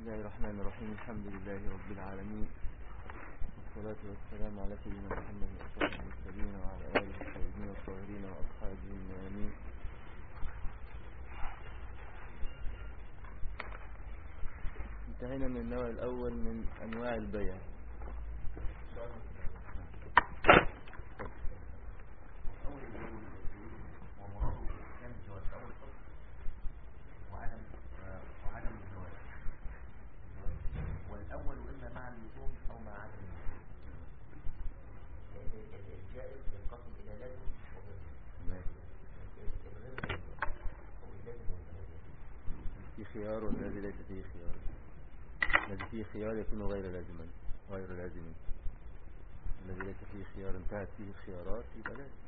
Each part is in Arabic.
الله الرحمن الرحيم الحمد لله رب العالمين والصلاة والسلام على سيدنا محمد وصحبه المرسلين وعلى آله الطيبين الطاهرين وأصحابه الميامين انتهينا من النوع الأول من أنواع البيع خيار والذي ليس فيه خيار. الذي فيه خيار يكون غير لازما غير لازم. الذي ليس فيه خيار انتهت فيه الخيارات يبقى لازم.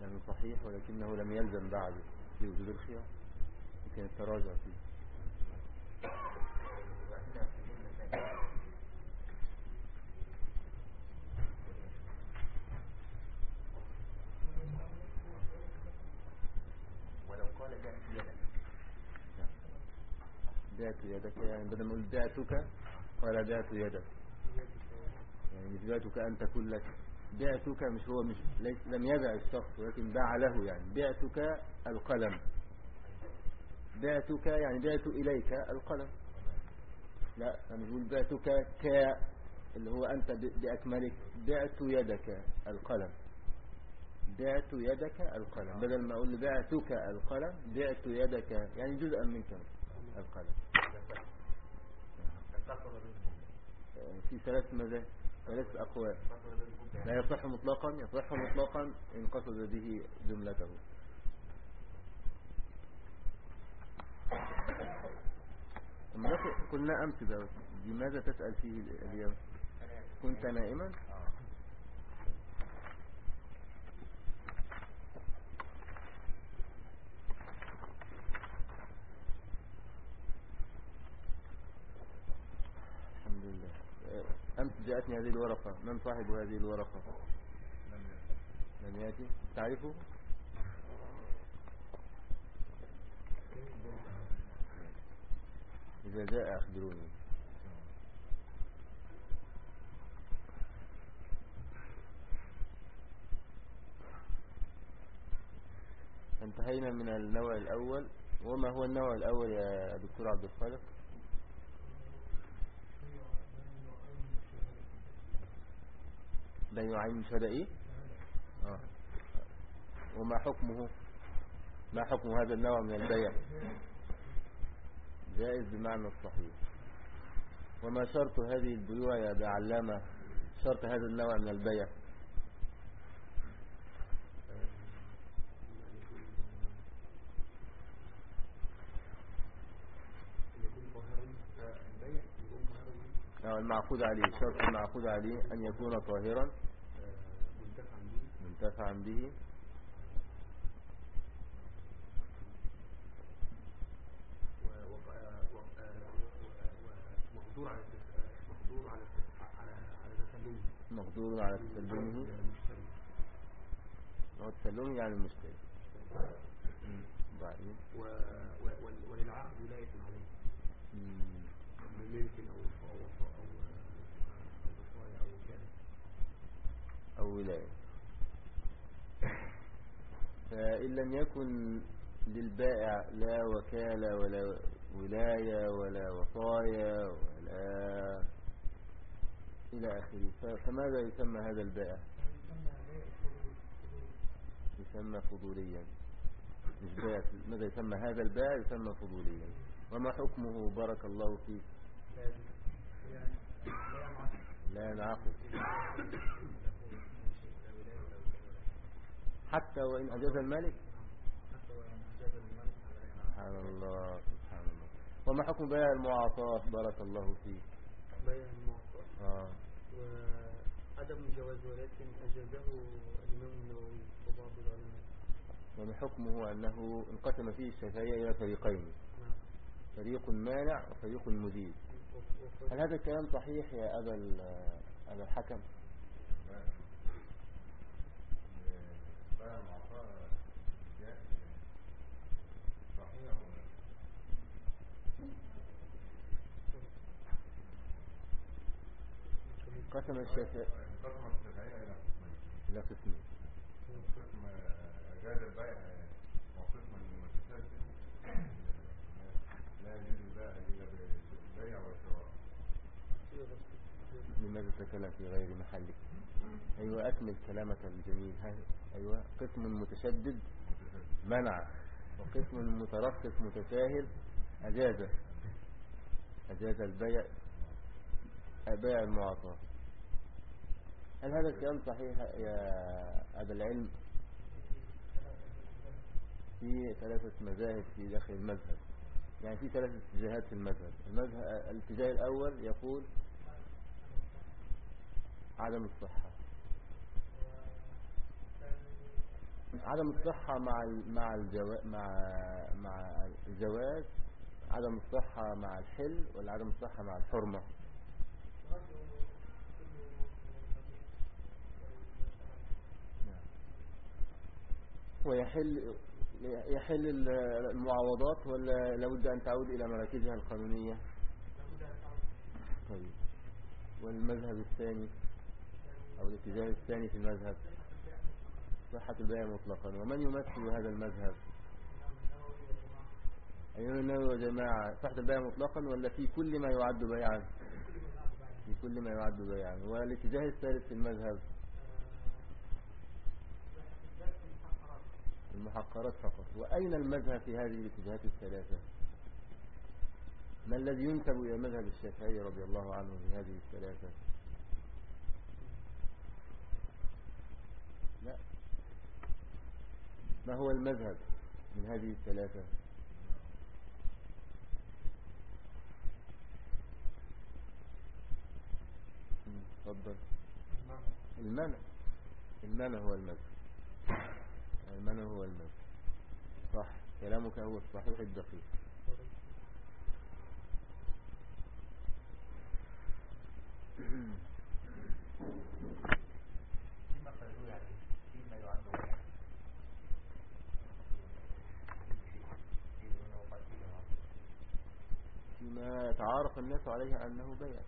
يعني صحيح ولكنه لم يلزم بعد في وجود الخيار. يمكن التراجع فيه. بعت يدك يعني بدل ما أقول بعتك قال بعت يدك. يعني مش بعتك أنت كلك. بعتك مش هو مش ليس لم يبع الشخص ولكن باع له يعني بعتك القلم. بعتك يعني بعت إليك القلم. لا أنا بقول بعتك ك اللي هو أنت بأكملك. بعت يدك القلم. بعت يدك القلم. بدل ما أقول بعتك القلم بعت يدك يعني جزءا منك القلم. في ثلاث مذاهب ثلاث أقوال. لا يصح مطلقا يصح مطلقا إن قصد به جملته. قلنا أمس ده لماذا تسأل فيه اليوم؟ كنت نائما؟ أمس جاءتني هذه الورقة. من صاحب هذه الورقة؟ لم يأتي. تعرفه؟ إذا جاء أخبروني. انتهينا من النوع الأول. وما هو النوع الأول يا دكتور عبد الخالق؟ بين عين شهادة إيه. وما حكمه؟ ما حكم هذا النوع من البيع جائز بمعنى الصحيح. وما شرط هذه البيوع يا بعلامة؟ شرط هذا النوع من البيع المعقود عليه شرط المعقود عليه أن يكون طاهرا منتفعا به. مقدور على تسلمه. هو تسلمه يعني المشتري. بعدين. وللعقد ولاية عليه ولاية فإن لم يكن للبائع لا وكالة ولا ولاية ولا وصايا ولا إلى آخره. فماذا يسمى هذا البائع؟ يسمى فضوليا. مش بائع. ماذا يسمى هذا البائع؟ يسمى فضوليا. وما حكمه بارك الله فيك؟ لا ينعقد. حتى وإن أجاز الملك. سبحان الله سبحان الله. وما حكم بيع المعاطاة بارك الله فيك. بيع المعاطاة آه. وعدم جواز ولكن أجازه الإمام النووي وبعض العلماء وما حكمه أنه انقسم فيه الشافعية إلى فريقين؟ نعم. فريق مانع وفريق مزيد هل هذا الكلام صحيح يا أبا أبا الحكم؟ قسم الشافعي قسم البيع إلى قسمين. إلى قسمين. قسم اجاز البيع وقسم المتسلسل لا يجوز البيع إلا بالبيع والشراء. لماذا تتكلم في غير محلك؟ أيوه أكمل كلامك الجميل. هذا أيوة. قسم متشدد منع وقسم مترخص متساهل أجاز أجاز البيع بيع المعاطاة هل هذا الكلام صحيح يا أبا العلم؟ في ثلاثة مذاهب في داخل المذهب. يعني في ثلاثة اتجاهات في المذهب. المذهب الاتجاه الأول يقول عدم الصحة. عدم الصحة مع مع مع مع الجواز عدم الصحة مع الحل ولا عدم الصحة مع الحرمة؟ نعم. ويحل يحل المعاوضات ولا لابد أن تعود إلى مراكزها القانونية؟ طيب. والمذهب الثاني أو الاتجاه الثاني في المذهب؟ صحة البيع مطلقا. ومن يمثل هذا المذهب؟ أيها النووي وجماعة صحة البيع مطلقا ولا في كل ما يعد بيعا؟ في كل ما يعد بيعا. والاتجاه الثالث في المذهب؟ المحقرات فقط. وأين المذهب في هذه الاتجاهات الثلاثة؟ ما الذي ينسب إلى مذهب الشافعي رضي الله عنه في هذه الثلاثة؟ لا. ما هو المذهب من هذه الثلاثة؟ تفضل. المنع. المنع هو المذهب. المنع هو المذهب. صح. كلامك هو الصحيح الدقيق. فيما قالوا يعني فيما يعد بيع فيما تعارف الناس عليه أنه بيع؟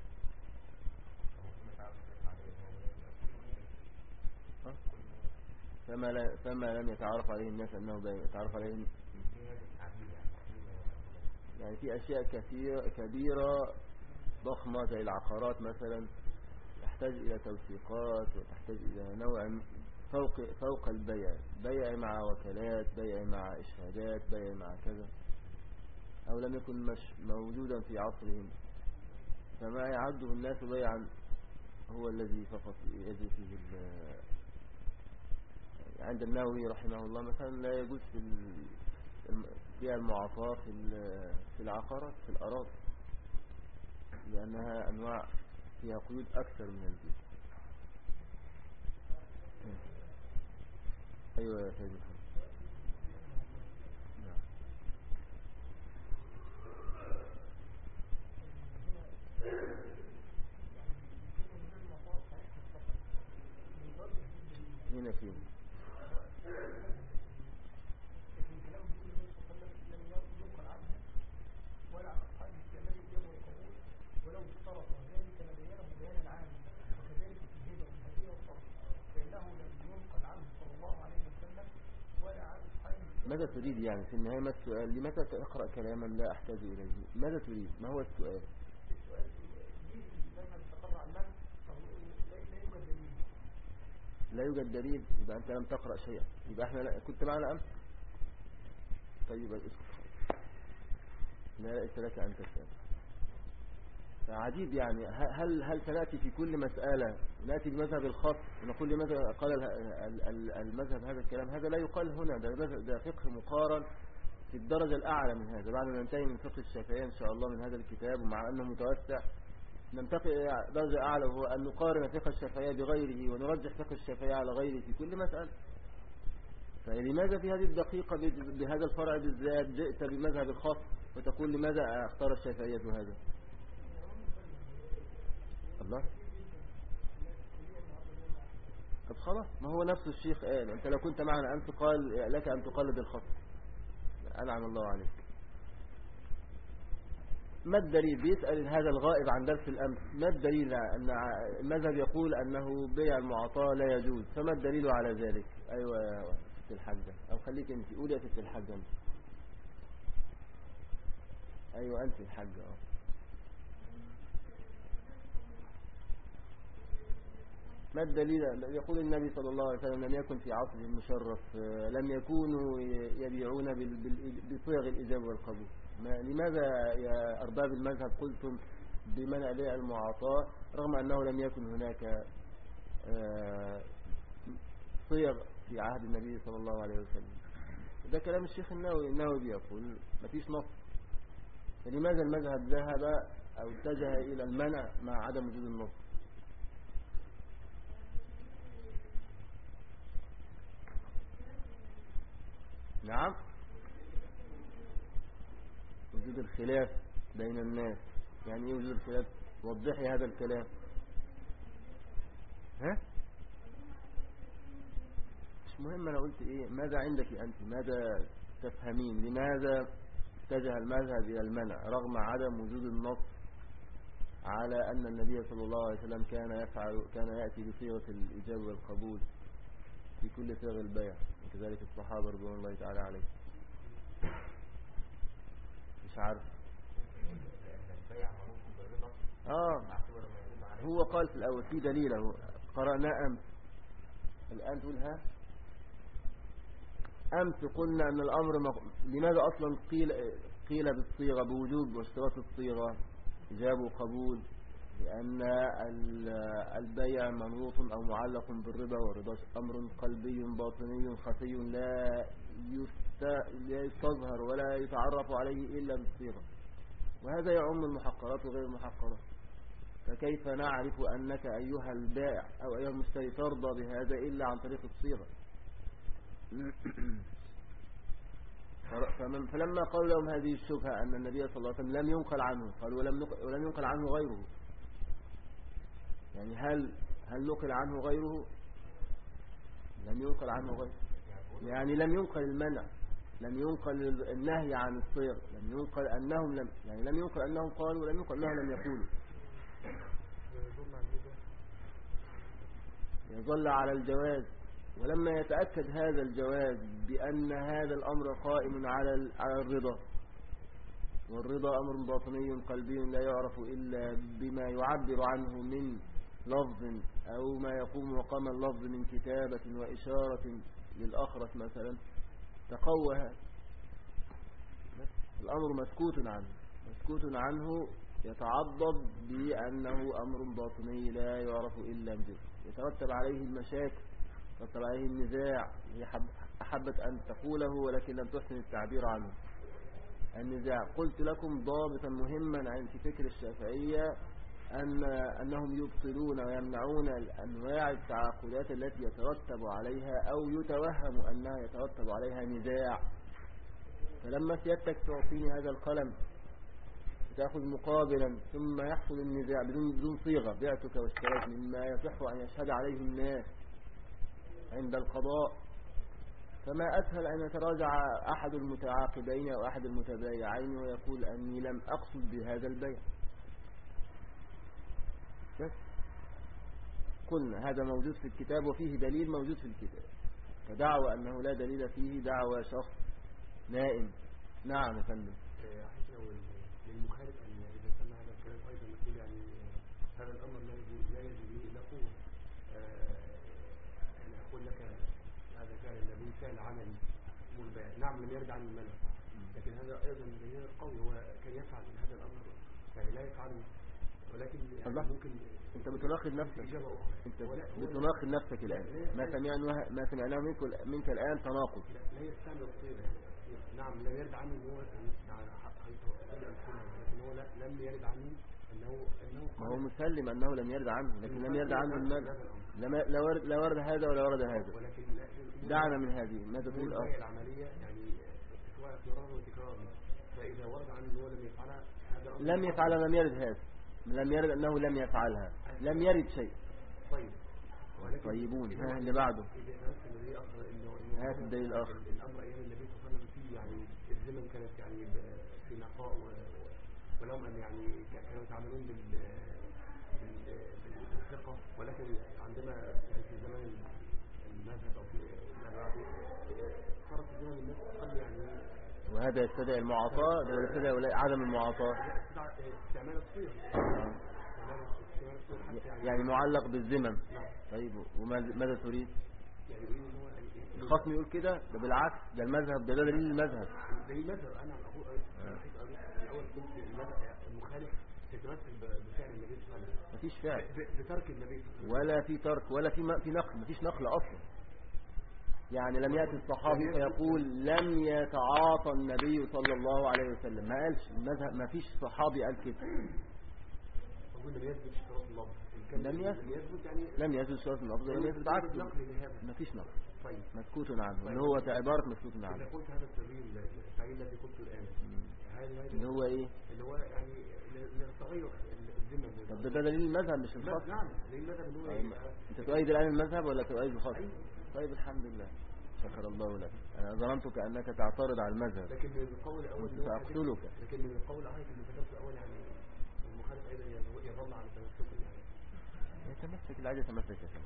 فما, لا فما لم يتعارف عليه الناس أنه بيع. يتعارف عليه يعني في أشياء كثيرة كبيرة ضخمة زي العقارات مثلا تحتاج إلى توثيقات وتحتاج إلى نوع فوق فوق البيع. بيع مع وكالات بيع مع إشهادات بيع مع كذا. أو لم يكن مش موجودا في عصرهم. فما يعده الناس بيعا هو الذي فقط يجري فيه عند النووي رحمه الله مثلا لا يجوز في فيها المعاطاة في في العقارات في الأراضي. لأنها أنواع فيها قيود أكثر من البيت أيوة يا سيدي محمد نعم هنا فين ماذا تريد يعني؟ في النهاية ما السؤال؟ لماذا تقرأ كلاما لا أحتاج إليه؟ ماذا تريد؟ ما هو السؤال؟ لا يوجد دليل يبقى أنت لم تقرأ شيئا. يبقى إحنا كنت معنا أمس؟ طيب اسكت. لا لك أن تسأل. عجيب يعني هل هل سنأتي في كل مسألة؟ نأتي بمذهب الخاص؟ ونقول لماذا قال ال- ال- ال- المذهب هذا الكلام؟ هذا لا يقال هنا ده, ده فقه مقارن في الدرجة الأعلى من هذا بعد ما ننتهي من فقه الشافعية إن شاء الله من هذا الكتاب ومع أنه متوسع ننتقل إلى درجة أعلى وهو أن نقارن فقه الشافعية بغيره ونرجح فقه الشافعية على غيره في كل مسألة. فلماذا في هذه الدقيقة بهذا الفرع بالذات جئت بمذهب الخاص وتقول لماذا أختار الشافعية هذا الله. طب خلاص ما هو نفس الشيخ قال أنت لو كنت معنا أنت قال لك أن تقلد الخط. انعم الله عليك. ما الدليل؟ بيسأل هذا الغائب عن درس الأمس ما الدليل أن المذهب يقول أنه بيع المعطاة لا يجوز؟ فما الدليل على ذلك؟ أيوة يا ست الحاجة أو خليك أنت قولي يا ست الحاجة أنت. أيوة أنت الحاجة أه. ما الدليل؟ يقول النبي صلى الله عليه وسلم لم يكن في عصر المشرف لم يكونوا يبيعون بصيغ الإجابة والقبول. لماذا يا أرباب المذهب قلتم بمنع بيع المعاطاة رغم أنه لم يكن هناك آه، صيغ في عهد النبي صلى الله عليه وسلم؟ ده كلام الشيخ النووي النووي بيقول ما فيش نص. فلماذا المذهب ذهب أو اتجه إلى المنع مع عدم وجود النص؟ نعم؟ وجود الخلاف بين الناس. يعني إيه وجود الخلاف؟ وضحي هذا الكلام. ها؟ مش مهم أنا قلت إيه ماذا عندك أنت؟ ماذا تفهمين؟ لماذا اتجه المذهب إلى المنع؟ رغم عدم وجود النص على أن النبي صلى الله عليه وسلم كان يفعل كان يأتي بصيغة الإجابة والقبول في كل صيغ البيع وكذلك الصحابة رضوان الله تعالى عليهم. مش عارف. آه. هو قال في الأول في دليله قرأنا أمس الآن تقول ها؟ أمس قلنا أن الأمر مق... لماذا أصلا قيل قيل بالصيغة بوجوب واشتراط الصيغة؟ إجاب وقبول لأن البيع منوط أو معلق بالربا والربا أمر قلبي باطني خفي لا يستظهر ولا يتعرف عليه إلا بالصيغة وهذا يعم المحقرات وغير المحقرات. فكيف نعرف أنك أيها البائع أو أيها المشتري ترضى بهذا إلا عن طريق الصيغة؟ فلما قالوا لهم هذه الشبهة أن النبي صلى الله عليه وسلم لم ينقل عنه قالوا ولم, ولم ينقل عنه غيره. يعني هل هل نقل عنه غيره؟ لم ينقل عنه غيره. يعني لم ينقل المنع. لم ينقل النهي عن الصيغ لم ينقل أنهم لم يعني لم ينقل أنهم قالوا ولم ينقل أنهم لم يقولوا. يظل على الجواز. ولما يتأكد هذا الجواز بأن هذا الأمر قائم على على الرضا. والرضا أمر باطني قلبي لا يعرف إلا بما يعبر عنه من لفظ أو ما يقوم مقام اللفظ من كتابة وإشارة للأخرس مثلا. تقوى هذا الأمر مسكوت عنه. مسكوت عنه يتعضد بأنه أمر باطني لا يعرف إلا به يترتب عليه المشاكل يترتب عليه النزاع. أحبت أن تقوله ولكن لم تحسن التعبير عنه. النزاع. قلت لكم ضابطا مهما عن في فكر الشافعية أن أنهم يبطلون ويمنعون أنواع التعاقدات التي يترتب عليها أو يتوهم أنها يترتب عليها نزاع. فلما سيادتك تعطيني هذا القلم تأخذ مقابلا ثم يحصل النزاع بدون بدون صيغة. بعتك واشتريت مما يصح أن يشهد عليه الناس عند القضاء. فما أسهل أن يتراجع أحد المتعاقدين أو أحد المتبايعين ويقول أني لم أقصد بهذا البيع. بس قلنا هذا موجود في الكتاب وفيه دليل موجود في الكتاب. فدعوى أنه لا دليل فيه دعوى شخص نائم. نعم يا فندم. للمخالف أن إذا سمع هذا الكلام أيضا نقول يعني هذا الأمر لا يجوز لا يجوز إلا قوة يعني أقول لك هذا كان النبي فعل عملي نعم لم يرد عن المنع لكن هذا أيضا دليل قوي هو كان يفعل هذا الأمر. يعني لا يفعله ولكن يعني ممكن انت بتناقض نفسك. انت بتناقض نفسك الآن. ما سمعناه ما سمعناه منك منك الآن تناقض. لا يستعمل الصيغه نعم لا يرد عنه إن هو لكن هو لم يرد عنه انه انه ما هو مسلم أنه لم يرد عنه لكن لم يرد عنه المنع لا ورد لا ورد هذا ولا ورد هذا. ولكن دعنا من هذه. ماذا تقول؟ آه. العملية يعني سواء اقرار وتكرار. فإذا ورد عنه انه لم يفعلها هذا لم يفعل لم يرد هذا. لم يرد أنه لم يفعلها. لم يرد شيء. طيب. طيبون. ها اللي بعده. هات الدليل الآخر. الأمر أيام النبي صلى الله عليه وسلم فيه يعني الزمن كانت يعني في نقاء ولهم أن يعني كانوا يتعاملون بال بال- بالثقة. ولكن عندما يعني في زمن المذهب أو في صارت في زمن الناس قد يعني وهذا يستدعي المعاطاة ده يستدعي عدم المعاطاة يعني معلق بالذمم نعم طيب وماذا ماذا تريد؟ الخصم يقول كده ده بالعكس ده المذهب ده دليل المذهب. زي المذهب. أنا أقول الأول كنت المخالف تتمثل بفعل النبي صلى الله عليه وسلم. مفيش فعل. بترك النبي صلى الله عليه وسلم. ولا في ترك ولا في في نقل مفيش نقل أصلا. يعني لم يأتي الصحابي فيقول لم يتعاطى النبي صلى الله عليه وسلم. ما قالش ما فيش صحابي قال كده. لم يثبت اللفظ لم يثبت. يعني لم يثبت شرط الأفضل لم يثبت لهذا. ما فيش نقل. طيب. مسكوت عنه اللي هو عبارة مسكوت إذا عنه قلت هذا التغيير التغيير الذي قلته الآن. اللي هو إيه؟ اللي هو يعني لتغير الذمة. طب ده دليل المذهب مش الخاص نعم. زي المذهب اللي هو طيب، إيه؟ أنت تؤيد الآن المذهب ولا تؤيد الخاص؟ طيب الحمد لله. شكر الله لك. أنا ظننتك أنك تعترض على المذهب. لكن من القول سأقتلك. حديث- لكن من القول الآخر اللي ذكرته الأول يعني المخالف أيضا يظل- على تمسكه يعني. يتمسك العادي يتمسك يا سلام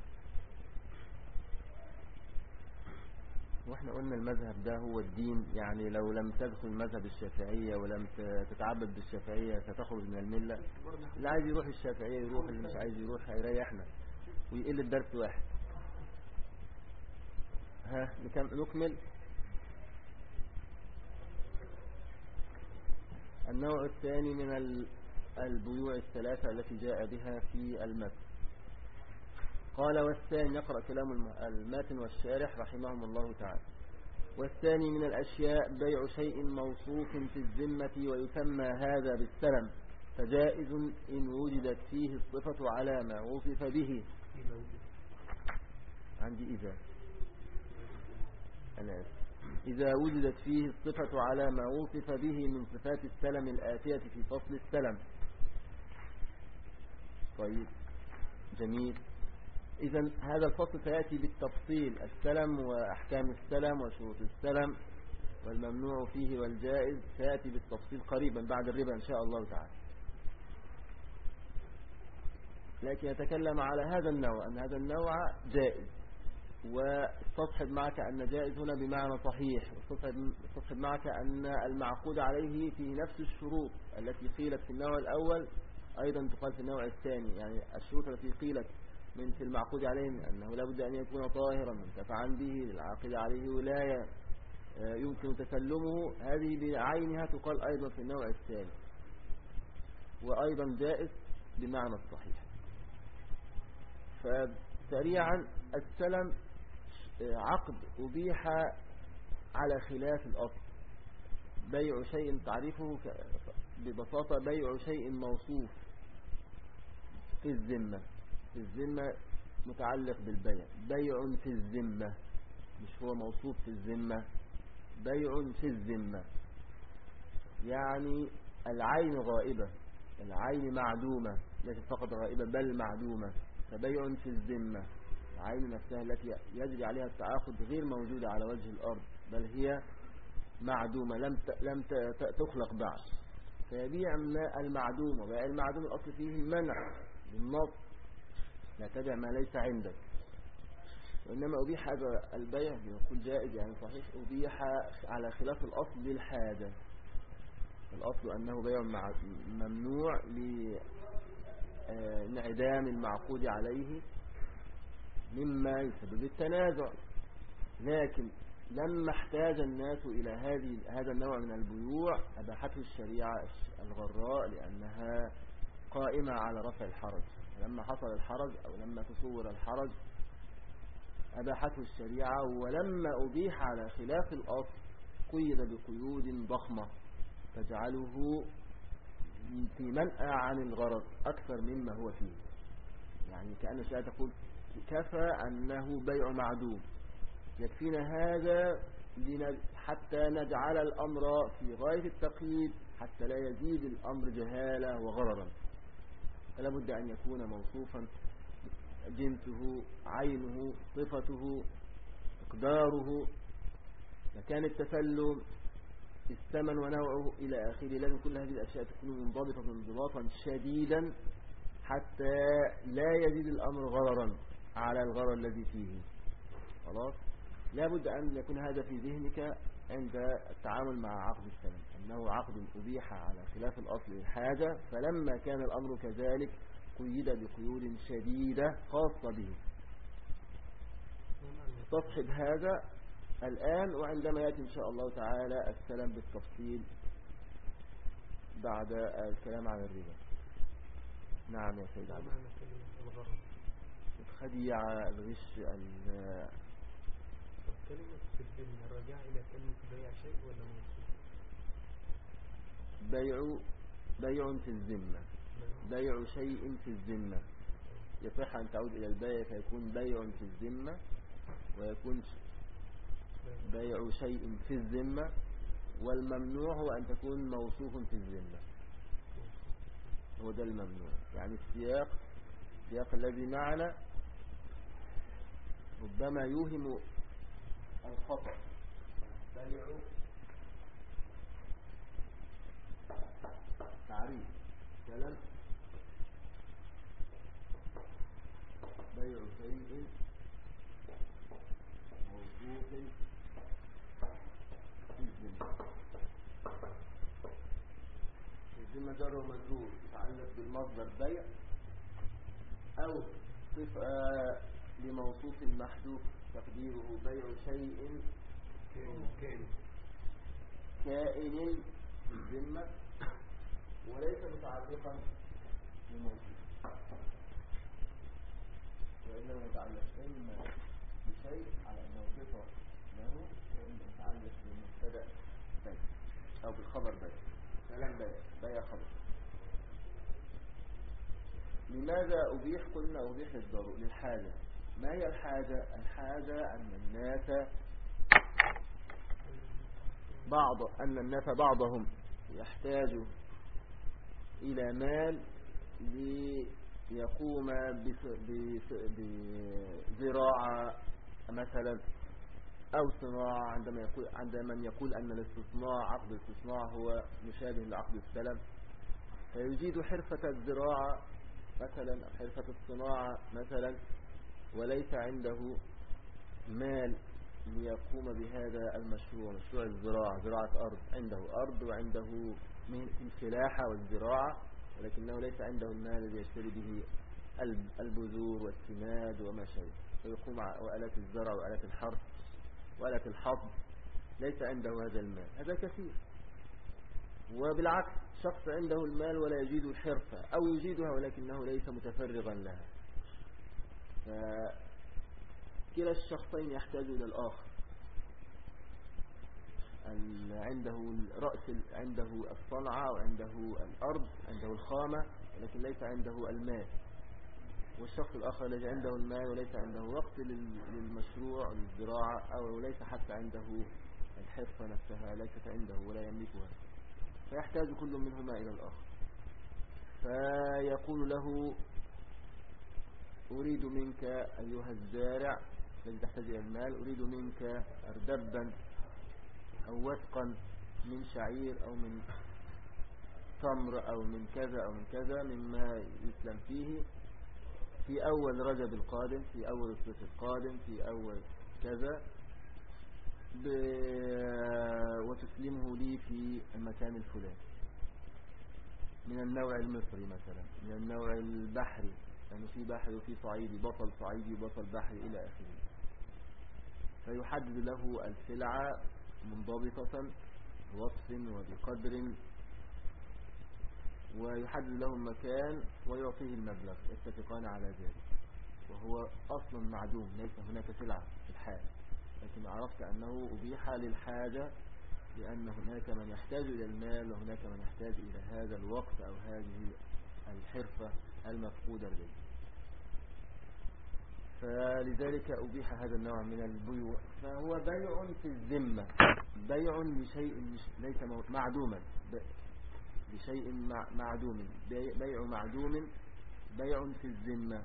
وإحنا قلنا المذهب ده هو الدين. يعني لو لم تدخل مذهب الشافعية ولم تتعبد بالشافعية ستخرج من الملة. اللي عايز يروح الشافعية يروح اللي مش عايز يروح هيريحنا ويقل الدرس واحد. ها نكم- نكمل. النوع الثاني من ال- البيوع الثلاثة التي جاء بها في المتن. قال والثاني يقرأ كلام الم- الماتن والشارح رحمهم الله تعالى. والثاني من الأشياء بيع شيء موصوف في الذمة ويسمى هذا بالسلم فجائز إن وجدت فيه الصفة على ما وصف به. عندي إذا. آسف. إذا وجدت فيه الصفة على ما وصف به من صفات السلم الآتية في فصل السلم. طيب. جميل. إذا هذا الفصل سيأتي بالتفصيل السلم وأحكام السلم وشروط السلم والممنوع فيه والجائز. سيأتي بالتفصيل قريبا بعد الربا إن شاء الله تعالى. لكن يتكلم على هذا النوع أن هذا النوع جائز. واستصحب معك أن جائز هنا بمعنى صحيح استصحب معك أن المعقود عليه فيه نفس الشروط التي قيلت في النوع الأول أيضا تقال في النوع الثاني. يعني الشروط التي قيلت من في المعقود عليه أنه لا بد أن يكون طاهرا منتفعا به للعاقد عليه ولاية آه، يمكن تسلمه. هذه بعينها تقال أيضا في النوع الثاني. وأيضا جائز بمعنى الصحيح. فسريعا السلم عقد أبيح على خلاف الأصل. بيع شيء تعريفه ببساطة بيع شيء موصوف في الذمة. في الذمة متعلق بالبيع. بيع في الذمة. مش هو موصوف في الذمة. بيع في الذمة. يعني العين غائبة. العين معدومة. ليست فقط غائبة بل معدومة. فبيع في الذمة. العين نفسها التي يجري عليها التعاقد غير موجودة على وجه الأرض بل هي معدومة لم لم تخلق بعد فيبيع المعدوم وبيع المعدوم الأصل فيه المنع بالنص. لا تبع ما ليس عندك. وإنما أبيح هذا البيع يقول جائز يعني صحيح أبيح على خلاف الأصل للحاجة. الأصل أنه بيع ممنوع لانعدام المعقود عليه مما يسبب التنازع. لكن لما احتاج الناس إلى هذه هذا النوع من البيوع أباحته الشريعة الغراء لأنها قائمة على رفع الحرج. لما حصل الحرج أو لما تصور الحرج أباحته الشريعة ولما أبيح على خلاف الأصل قيد بقيود ضخمة تجعله في منأى عن الغرض أكثر مما هو فيه. يعني كأن الشيء تقول كفى أنه بيع معدوم. يكفينا هذا حتى نجعل الأمر في غاية التقييد حتى لا يزيد الأمر جهالة وغررا. فلا بد أن يكون موصوفا جنسه عينه صفته مقداره. مكان التسلم الثمن ونوعه إلى آخره. لازم كل هذه الأشياء تكون منضبطة انضباطا شديدا حتى لا يزيد الأمر غررا. على الغرر الذي فيه. خلاص؟ لابد أن يكون هذا في ذهنك عند التعامل مع عقد السلم أنه عقد أبيح على خلاف الأصل الحاجة فلما كان الأمر كذلك قيد بقيود شديدة خاصة به. تصحب هذا الآن وعندما يأتي إن شاء الله تعالى السلام بالتفصيل بعد الكلام عن الربا نعم يا سيد عبد الخديعة الغش كلمة الذمة راجعة إلى كلمة بيع شيء ولا موصول؟ بيع بيع في الذمة. بيع شيء في الذمة. يصح أن تعود إلى البيع فيكون بيع في الذمة ويكون بيع شيء في الذمة والممنوع هو أن تكون موصوف في الذمة. هو ده الممنوع. يعني السياق السياق الذي معنا ربما يوهم الخطأ. بيع تعريف. كلام بيع شيء موصوف في الذمة الذمة جر ومجرور يتعلق بالمصدر بيع أو صفة لموصوف محذوف تقديره بيع شيء كائن. كائن في الذمة وليس متعلقا بموصوف وإنما متعلق إما بشيء على أنه صفة له وإما متعلق بالمبتدأ بيع أو بالخبر بيع. كلام بيع بيع خبر. لماذا أبيح؟ قلنا أبيح للضرورة للحاجة. ما هي الحاجة؟ الحاجة أن الناس بعض أن الناس بعضهم يحتاج إلى مال ليقوم بزراعة مثلا أو صناعة. عندما يقول عند من يقول أن الاستصناع عقد الاستصناع هو مشابه لعقد السلم فيجيد حرفة الزراعة مثلا أو حرفة الصناعة مثلا. وليس عنده مال ليقوم بهذا المشروع مشروع الزراعة زراعة أرض. عنده أرض وعنده من الفلاحة والزراعة ولكنه ليس عنده المال الذي يشتري به البذور والسماد وما شابه. فيقوم وآلات الزرع وآلات الحرث وآلات الحظ. ليس عنده هذا المال. هذا كثير. وبالعكس شخص عنده المال ولا يجيد الحرفة أو يجيدها ولكنه ليس متفرغا لها. فكلا الشخصين يحتاج إلى الآخر عنده رأس عنده الصنعة وعنده الأرض عنده الخامة ولكن ليس عنده المال. والشخص الآخر الذي عنده المال وليس عنده وقت للمشروع للزراعة أو ليس حتى عنده الحرفة نفسها ليست عنده ولا يملكها. فيحتاج كل منهما إلى الآخر. فيقول له أريد منك أيها الزارع الذي تحتاج إلى المال أريد منك أردبا أو وثقا من شعير أو من تمر أو من كذا أو من كذا مما يسلم فيه. في أول رجب القادم في أول الصيف القادم في أول كذا وتسلمه لي في المكان الفلاني. من النوع المصري مثلا من النوع البحري. يعني في بحري وفي صعيدي بطل صعيدي وبطل بحري إلى آخره. فيحدد له السلعة منضبطة بوصف وبقدر ويحدد له المكان ويعطيه المبلغ. يتفقان على ذلك. وهو أصلا معدوم ليس هناك سلعة في الحال. لكن عرفت أنه أبيح للحاجة لأن هناك من يحتاج إلى المال وهناك من يحتاج إلى هذا الوقت أو هذه الحرفة. المفقودة لديه فلذلك أبيح هذا النوع من البيوع. فهو بيع في الذمة. بيع لشيء ليس معدوما. بشيء معدوم. بيع معدوم. بيع في الذمة.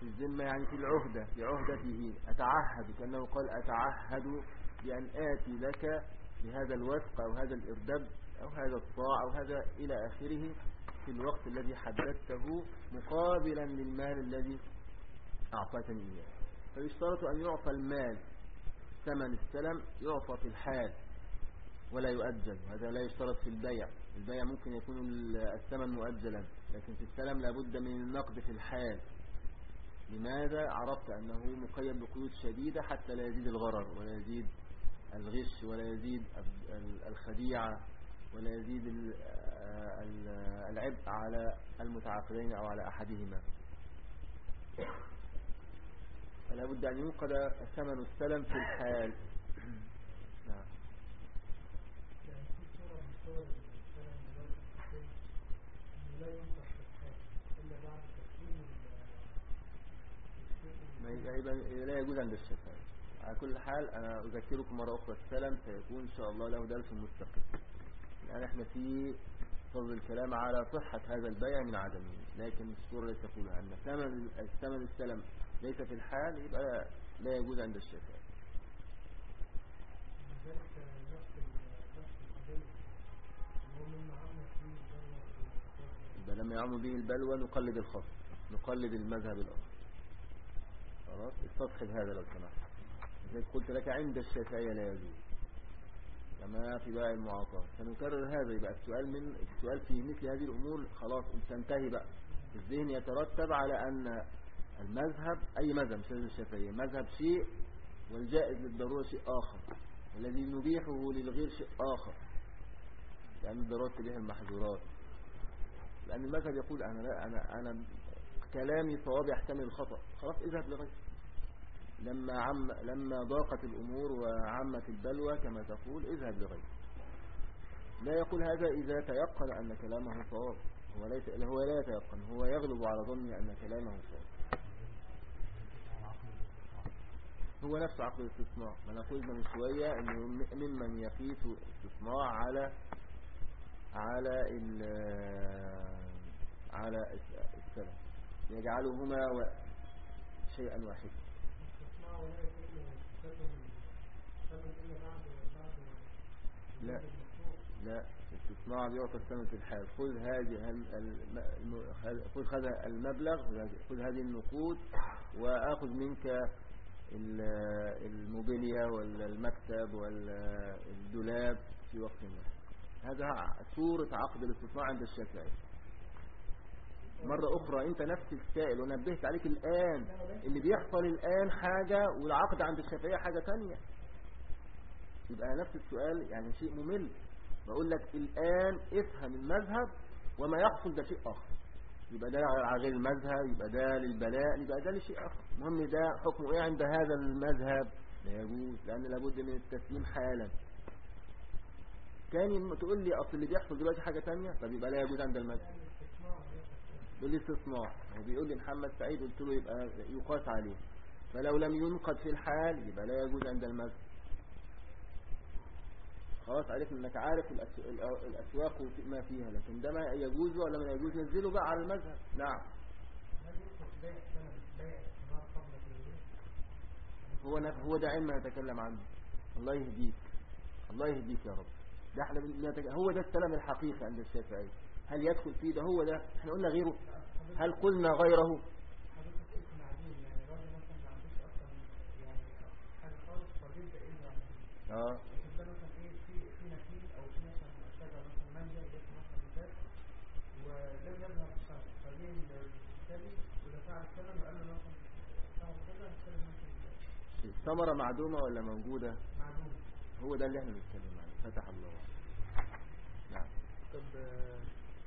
في الذمة يعني في العهدة. في عهدته أتعهد. كأنه قال أتعهد بأن آتي لك بهذا الوثق أو هذا الإردب أو هذا الطاع أو هذا إلى آخره. في الوقت الذي حددته مقابلا للمال الذي أعطيتني إياه. فيشترط أن يعطى المال ثمن السلم يعطى في الحال ولا يؤجل. هذا لا يشترط في البيع. البيع ممكن يكون الثمن مؤجلا لكن في السلم لابد من النقد في الحال. لماذا؟ عرفت أنه مقيد بقيود شديدة حتى لا يزيد الغرر ولا يزيد الغش ولا يزيد الخديعة. ولا يزيد العبء على المتعاقدين أو على أحدهما. فلا بد أن ينقل ثمن السلم في الحال. نعم. لا يجوز عند الشافعي على كل حال أنا أذكركم مرة أخرى. السلم سيكون إن شاء الله له درس مستقل. الآن إحنا في فضل الكلام على صحة هذا البيع من عدمه لكن الصورة ليس تقولها أن ثمن الثمن السلم ليس في الحال يبقى لا يجوز عند الدولة يبقى لما يعم به البلوى نقلد الخاص نقلد المذهب الآخر. خلاص؟ استصحب هذا لو سمحت. قلت لك عند الشافعية لا يجوز. كما في باع المعاطاة سنكرر هذا يبقى السؤال من السؤال في مثل هذه الأمور خلاص تنتهي بقى. الذهن يترتب على أن المذهب أي مذهب؟ مش لازم الشافعية. مذهب شيء والجائز للضرورة شيء آخر. والذي نبيحه للغير شيء آخر. لأن الضرورة تبيح المحظورات. لأن المذهب يقول أنا, لا أنا, أنا كلامي صواب يحتمل الخطأ. خلاص اذهب لغير لما عم لما ضاقت الأمور وعمت البلوى كما تقول اذهب لغير لا يقول هذا إذا تيقن أن كلامه صواب. هو ليس هو لا يتيقن هو يغلب على ظني أن كلامه صواب. هو نفس عقد الاستثناء. ما نقول من شوية إنه ممن يقيس الاستثناء على على ال على السلف. يجعلهما شيئا واحدا. لا. لا. الاستثناء بيعطى الثمن في الحال. خذ هذه خذ هذا المبلغ خذ هذه النقود وآخذ منك ال- الموبيليا والمكتب والدولاب في وقت واحد هذا صورة عقد الاستثناء عند الشافعي. مرة أخرى أنت نفس السائل ونبهت عليك الآن. اللي بيحصل الآن حاجة والعقد عند الشافعية حاجة تانية. يبقى نفس السؤال يعني شيء ممل. بقول لك الآن افهم المذهب وما يحصل ده شيء آخر. يبقى ده على غير المذهب يبقى ده للبلاء يبقى ده لشيء آخر. المهم ده حكمه إيه عند هذا المذهب؟ لا يجوز لأن لابد من التسليم حالا. كان تقول لي أصل اللي بيحصل دلوقتي حاجة تانية؟ طب يبقى لا يجوز عند المذهب. استصناع هو بيقول لي محمد سعيد قلت له يبقى يقاس عليه. فلو لم ينقد في الحال يبقى لا يجوز عند المذهب. خلاص عرفنا إنك عارف الأسواق وفي- ما فيها لكن ده ما يجوز ولا ما يجوز نزله بقى على المذهب؟ نعم؟ هو هو ده علم نتكلم عنه. الله يهديك. الله يهديك يا رب. ده إحنا. هو ده السلام الحقيقي عند الشافعي. هل يدخل فيه ده هو ده؟ إحنا قلنا غيره. هل قلنا غيره؟ آه. الثمرة معدومة ولا موجودة؟ معدوم هو ده اللي إحنا بنتكلم عنه فتح الله. نعم. طب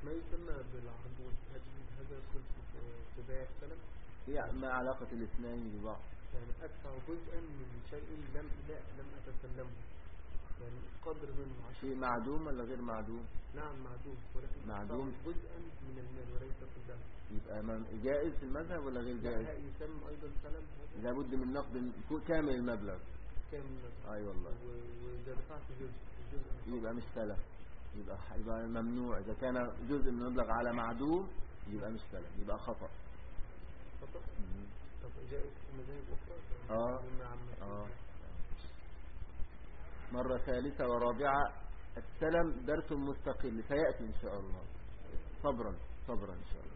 ما يسمى بالعربون هل- هذا في بيع السلم هي ما علاقة الاثنين ببعض يعني أدفع جزءا من شيء لم لا لم أتسلمه. يعني قدر منه شيء معدوم ولا غير معدوم؟ نعم معدوم. ولكن معدوم. جزءا من المال وليس كله يبقى من- جائز في المذهب ولا غير لا جائز؟ يسمى أيضا سلم. هذا لابد من نقد كامل المبلغ. كامل أي والله. و- وإذا دفعت جزء يبقى مش سلف. يبقى يبقى ممنوع. إذا كان جزء من المبلغ على معدوم يبقى مش سلف يبقى خطأ. خطأ. طب في مذاهب أخرى عم آه. مرة ثالثة ورابعة السلم درس مستقل سيأتي إن شاء الله. صبرا صبرا إن شاء الله.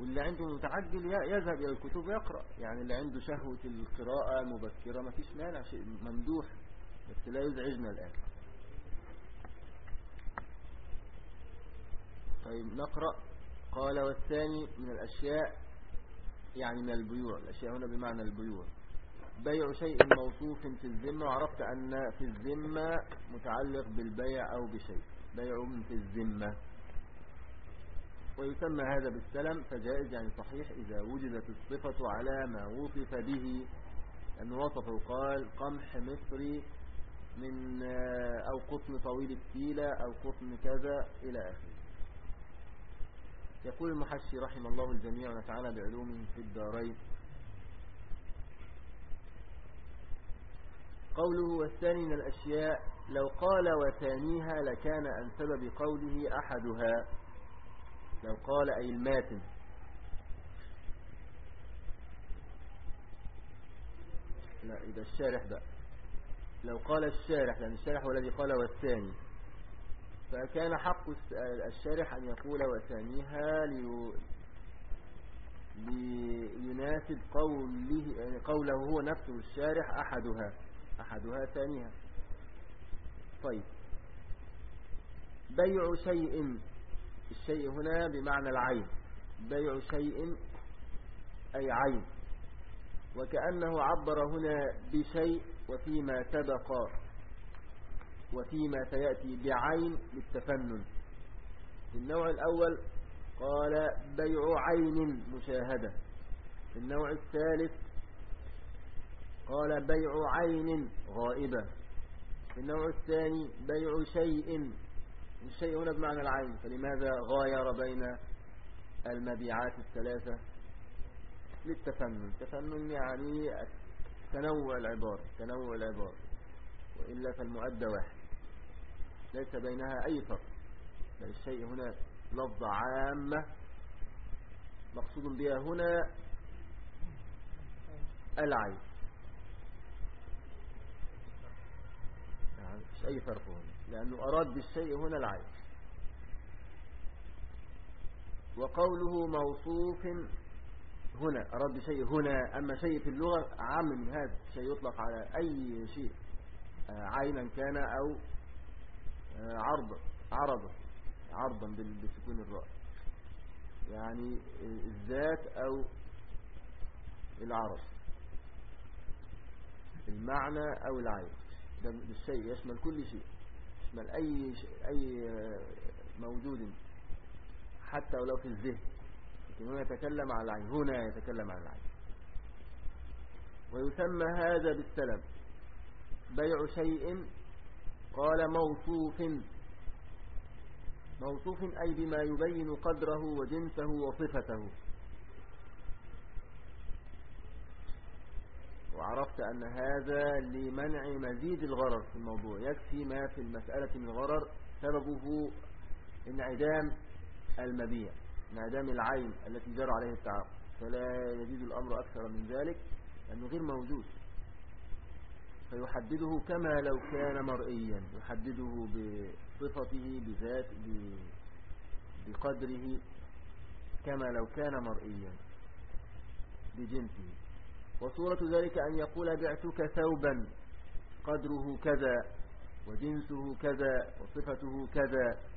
واللي عنده متعجل يذهب إلى الكتب ويقرأ. يعني اللي عنده شهوة القراءة المبكرة ما فيش مانع شيء ممدوح. بس لا يزعجنا الآن. طيب نقرأ. قال والثاني من الأشياء يعني من البيوع. الأشياء هنا بمعنى البيوع. بيع شيء موصوف في الذمة. وعرفت أن في الذمة متعلق بالبيع أو بشيء. بيع في الذمة. ويسمى هذا بالسلم فجائز يعني صحيح إذا وجدت الصفة على ما وصف به. أنه وصفه قال قمح مصري من آه، أو قطن طويل التيلة أو قطن كذا إلى آخره. يقول المحشي رحم الله الجميع ونفعنا بعلومه في الدارين. قوله والثاني من الأشياء لو قال وثانيها لكان عن سبب قوله أحدها. لو قال أي الماتن. لا إذا الشارح بقى. لو قال الشارح لأن الشارح هو الذي قال والثاني. فكان حق الشارح أن يقول وثانيها لي ليناسب قوله يعني قوله هو نفسه الشارح أحدها. أحدها ثانيها. طيب. بيع شيء الشيء هنا بمعنى العين. بيع شيء أي عين. وكأنه عبر هنا بشيء وفيما سبق وفيما سيأتي بعين للتفنن. في النوع الأول قال بيع عين مشاهدة. في النوع الثالث قال بيع عين غائبة. في النوع الثاني بيع شيء. الشيء هنا بمعنى العين فلماذا غاير بين المبيعات الثلاثة؟ للتفنن. التفنن يعني تنوع العبارة تنوع العبارة وإلا فالمؤدى واحد. ليس بينها أي فرق. بل الشيء هنا لفظة عامة مقصود بها هنا العين. يعني مش أي فرق هنا. لأنه أراد بالشيء هنا العين. وقوله موصوف هنا أراد بشيء هنا أما شيء في اللغة عام من هذا شيء يطلق على أي شيء آه، عينا كان أو آه، عرضا عرضا عرضا بسكون الراء. يعني الذات أو العرض. المعنى أو العين. ده بالشيء يشمل كل شيء. يشمل أي شيء أي آه، موجود. حتى ولو في الذهن. هنا يتكلم عن العين هنا يتكلم عن العين. ويسمى هذا بالسلم. بيع شيء قال موصوف. موصوف أي بما يبين قدره وجنسه وصفته. وعرفت أن هذا لمنع مزيد الغرر في الموضوع. يكفي ما في المسألة من غرر سببه انعدام المبيع. انعدام العين التي جرى عليه التعاقد فلا يزيد الأمر أكثر من ذلك لأنه غير موجود. فيحدده كما لو كان مرئيا. يحدده بصفته بذات بقدره كما لو كان مرئيا بجنسه. وصورة ذلك أن يقول بعتك ثوبا قدره كذا وجنسه كذا وصفته كذا.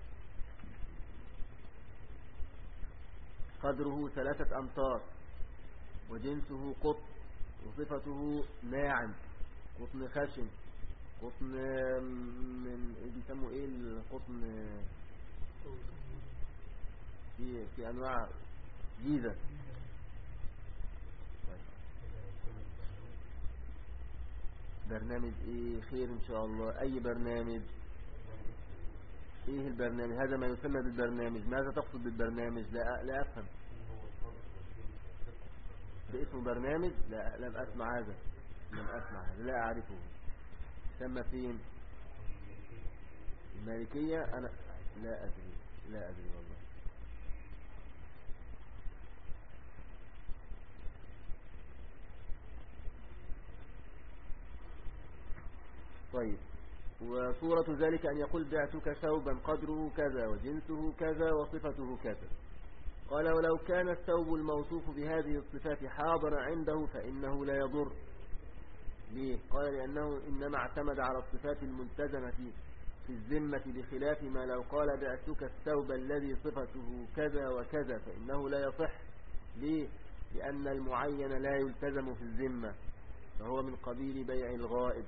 قدره ثلاثة أمتار وجنسه قطن وصفته ناعم قطن خشن قطن من بيسموا إيه؟ القطن في في أنواع جيزة. برنامج إيه؟ خير إن شاء الله. أي برنامج؟ إيه البرنامج هذا ما يسمى بالبرنامج. ماذا تقصد بالبرنامج؟ لا لا أفهم. باسم برنامج؟ لا لم أسمع هذا. لم أسمع هذا لا أعرفه. سمى فين المالكية؟ أنا لا أدري لا أدري والله. طيب. وصورة ذلك أن يقول بعتك ثوبا قدره كذا وجنسه كذا وصفته كذا قال ولو كان الثوب الموصوف بهذه الصفات حاضرا عنده فإنه لا يضر ليه؟ قال لأنه إنما اعتمد على الصفات الملتزمة في الذمة بخلاف ما لو قال بعتك الثوب الذي صفته كذا وكذا فإنه لا يصح ليه؟ لأن المعين لا يلتزم في الذمة فهو من قبيل بيع الغائب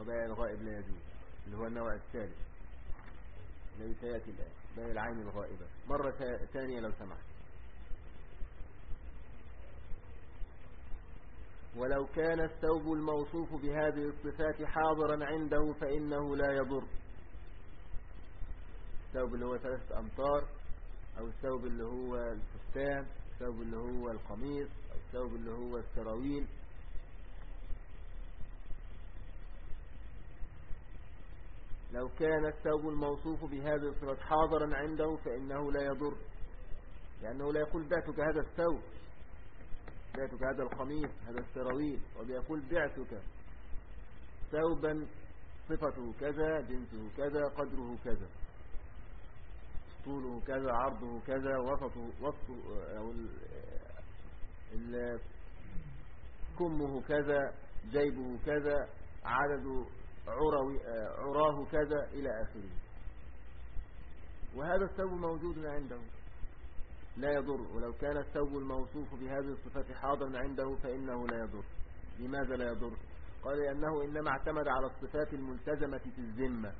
وبيع الغائب لا يجوز اللي هو النوع الثالث. الذي سيأتي الآن بيع العين الغائبة. مرة ثانية لو سمحت. ولو كان الثوب الموصوف بهذه الصفات حاضرا عنده فإنه لا يضر. الثوب اللي هو ثلاثة أمتار أو الثوب اللي هو الفستان الثوب اللي هو القميص الثوب اللي هو السراويل. لو كان الثوب الموصوف بهذه الصفات حاضرا عنده فإنه لا يضر لأنه لا يقول بعتك هذا الثوب بعتك هذا القميص هذا السراويل وبيقول بعتك ثوبا صفته كذا جنسه كذا قدره كذا طوله كذا عرضه كذا وسطه وسطه أو كمه كذا جيبه كذا عدد عراه كذا إلى آخره. وهذا الثوب موجود عنده. لا يضر. ولو كان الثوب الموصوف بهذه الصفات حاضرا عنده فإنه لا يضر. لماذا لا يضر؟ قال لأنه إنما اعتمد على الصفات الملتزمة في الذمة.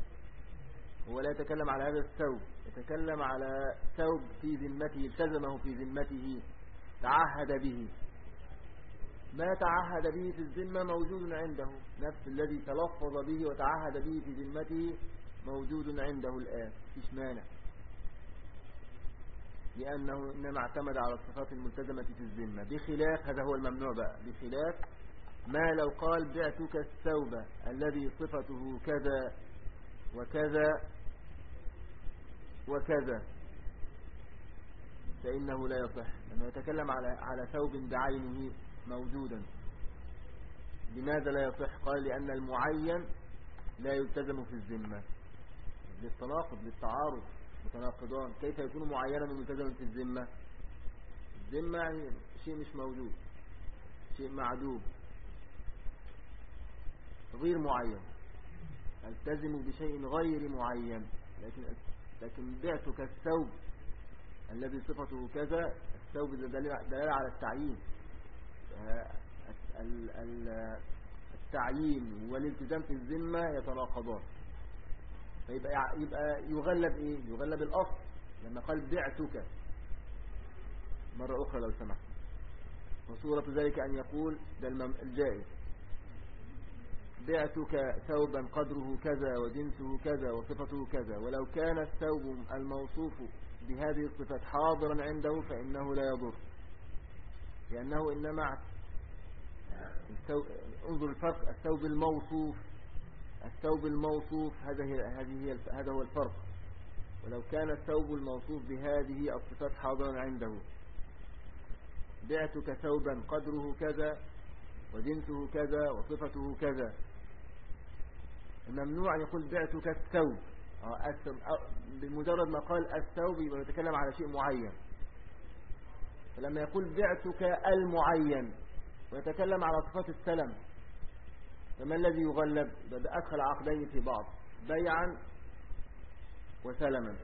هو لا يتكلم على هذا الثوب. يتكلم على ثوب في ذمته التزمه في ذمته تعهد به. ما تعهد به في الذمة موجود عنده. نفس الذي تلفظ به وتعهد به في ذمته موجود عنده الآن. فيش مانع. لأنه إنما اعتمد على الصفات الملتزمة في الذمة. بخلاف هذا هو الممنوع بقى. بخلاف ما لو قال بعتك الثوب الذي صفته كذا وكذا وكذا فإنه لا يصح. لما يتكلم على على ثوب بعينه موجودا. لماذا لا يصح؟ قال لأن المعين لا يلتزم في الذمة. للتناقض للتعارض متناقضان. كيف يكون معينا ملتزما في الذمة؟ الذمة يعني شيء مش موجود شيء معدوم. غير معين. ألتزم بشيء غير معين. لكن لكن بعتك الثوب الذي صفته كذا الثوب دلالة على التعيين. التعيين والالتزام في الذمة يتناقضان. فيبقى يبقى يغلب إيه؟ يغلب الأصل. لما قال بعتك. مرة أخرى لو سمحت. وصورة ذلك أن يقول ده الجائز. بعتك ثوبا قدره كذا وجنسه كذا وصفته كذا. ولو كان الثوب الموصوف بهذه الصفات حاضرا عنده فإنه لا يضر. لأنه إنما انظر الفرق الثوب الموصوف الثوب الموصوف هذا هذه هذا هو الفرق. ولو كان الثوب الموصوف بهذه الصفات حاضرا عنده. بعتك ثوبا قدره كذا وجنسه كذا وصفته كذا. ممنوع أن يقول بعتك الثوب. بمجرد ما قال الثوب يبقى يتكلم على شيء معين. فلما يقول بعتك المعين ويتكلم على صفات السلم فما الذي يغلب؟ أدخل عقدين في بعض بيعا وسلما.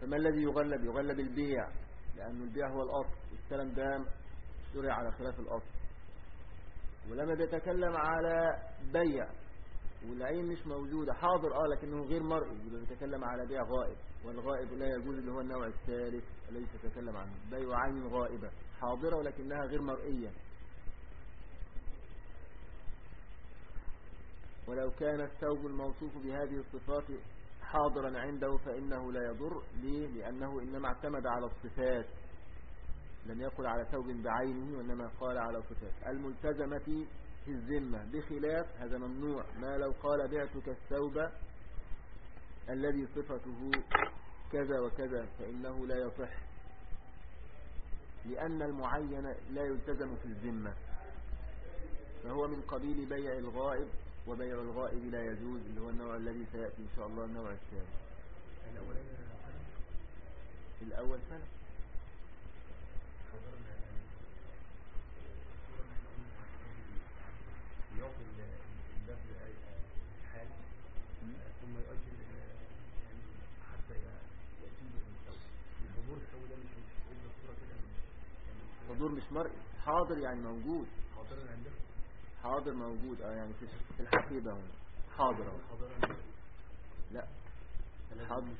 فما الذي يغلب؟ يغلب البيع لأن البيع هو الأصل. السلم ده شرع على خلاف الأصل. ولما بيتكلم على بيع والعين مش موجودة حاضر آه لكنه غير مرئي يبقى بيتكلم على بيع غائب. والغائب لا يجوز اللي هو النوع الثالث الذي تتكلم عنه. بيع عين غائبة حاضرة ولكنها غير مرئية. ولو كان الثوب الموصوف بهذه الصفات حاضرا عنده فإنه لا يضر. ليه؟ لأنه إنما اعتمد على الصفات. لم يقل على ثوب بعينه وإنما قال على صفات الملتزمة في الذمة بخلاف هذا ممنوع. ما لو قال بعتك الثوب الذي صفته كذا وكذا فإنه لا يصح لأن المعين لا يلتزم في الذمة فهو من قبيل بيع الغائب وبيع الغائب لا يجوز اللي هو النوع الذي سيأتي إن شاء الله النوع الثاني. الأول فلا حضرنا يعني صورة إن إحنا قلنا عن يعطي ال- الباب الحال ثم يؤجل يعني حتى ي- يأتي بالمستوى الحضور السوي ده مش مش قلنا الصورة كده مش يعني مرئي حاضر يعني موجود. حاضرا عندك؟ حاضر موجود آه يعني في في الحقيبة هنا حاضر اهو عندك لا. حاضر. أو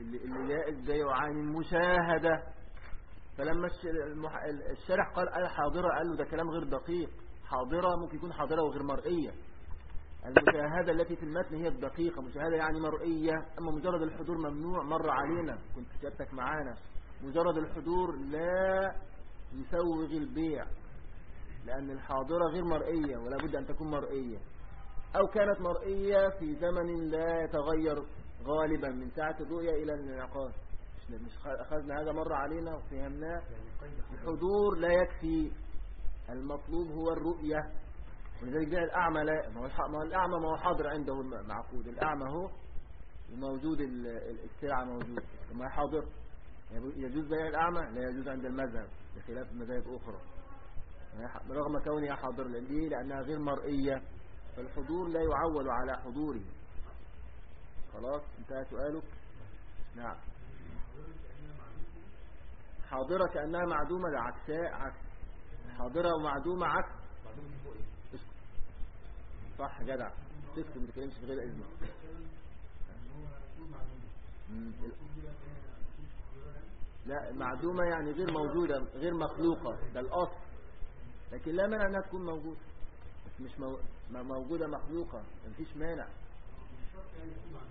اللي, اللي جائز بيع عن المشاهدة. فلما. الشارح قال قال حاضرة؟ قال له ده كلام غير دقيق. حاضرة ممكن يكون حاضرة وغير مرئية. المشاهدة التي في المتن هي الدقيقة مشاهدة يعني مرئية. أما مجرد الحضور ممنوع مر علينا. كنت سيادتك معانا. مجرد الحضور لا يسوغ البيع لأن الحاضرة غير مرئية ولا بد أن تكون مرئية. أو كانت مرئية في زمن لا يتغير غالبا من ساعة الرؤية إلى الانعقاد. مش أخذنا هذا مرة علينا وفهمناه. الحضور لا يكفي. المطلوب هو الرؤية. ولذلك جاء الأعمى لا ما هو الأعمى ما هو حاضر عنده المعقود. الأعمى هو ال- السلعة موجود. ما حاضر. يجوز بيع الأعمى؟ لا يجوز عند المذهب. بخلاف المذاهب أخرى. يح- رغم كونها حاضر ليه لأنها غير مرئية فالحضور لا يعول على حضوره. خلاص انتهى سؤالك. نعم. حاضرة كأنها معدومة ده عكساء عكس. حاضرة ومعدومة عكس. صح جدع. تكتب ما تتكلمش في غير إذنك. مم. لا المعدومة يعني غير موجودة غير مخلوقة ده الأصل. لكن لا مانع أنها تكون موجودة. بس مش موجودة مخلوقة مفيش مانع.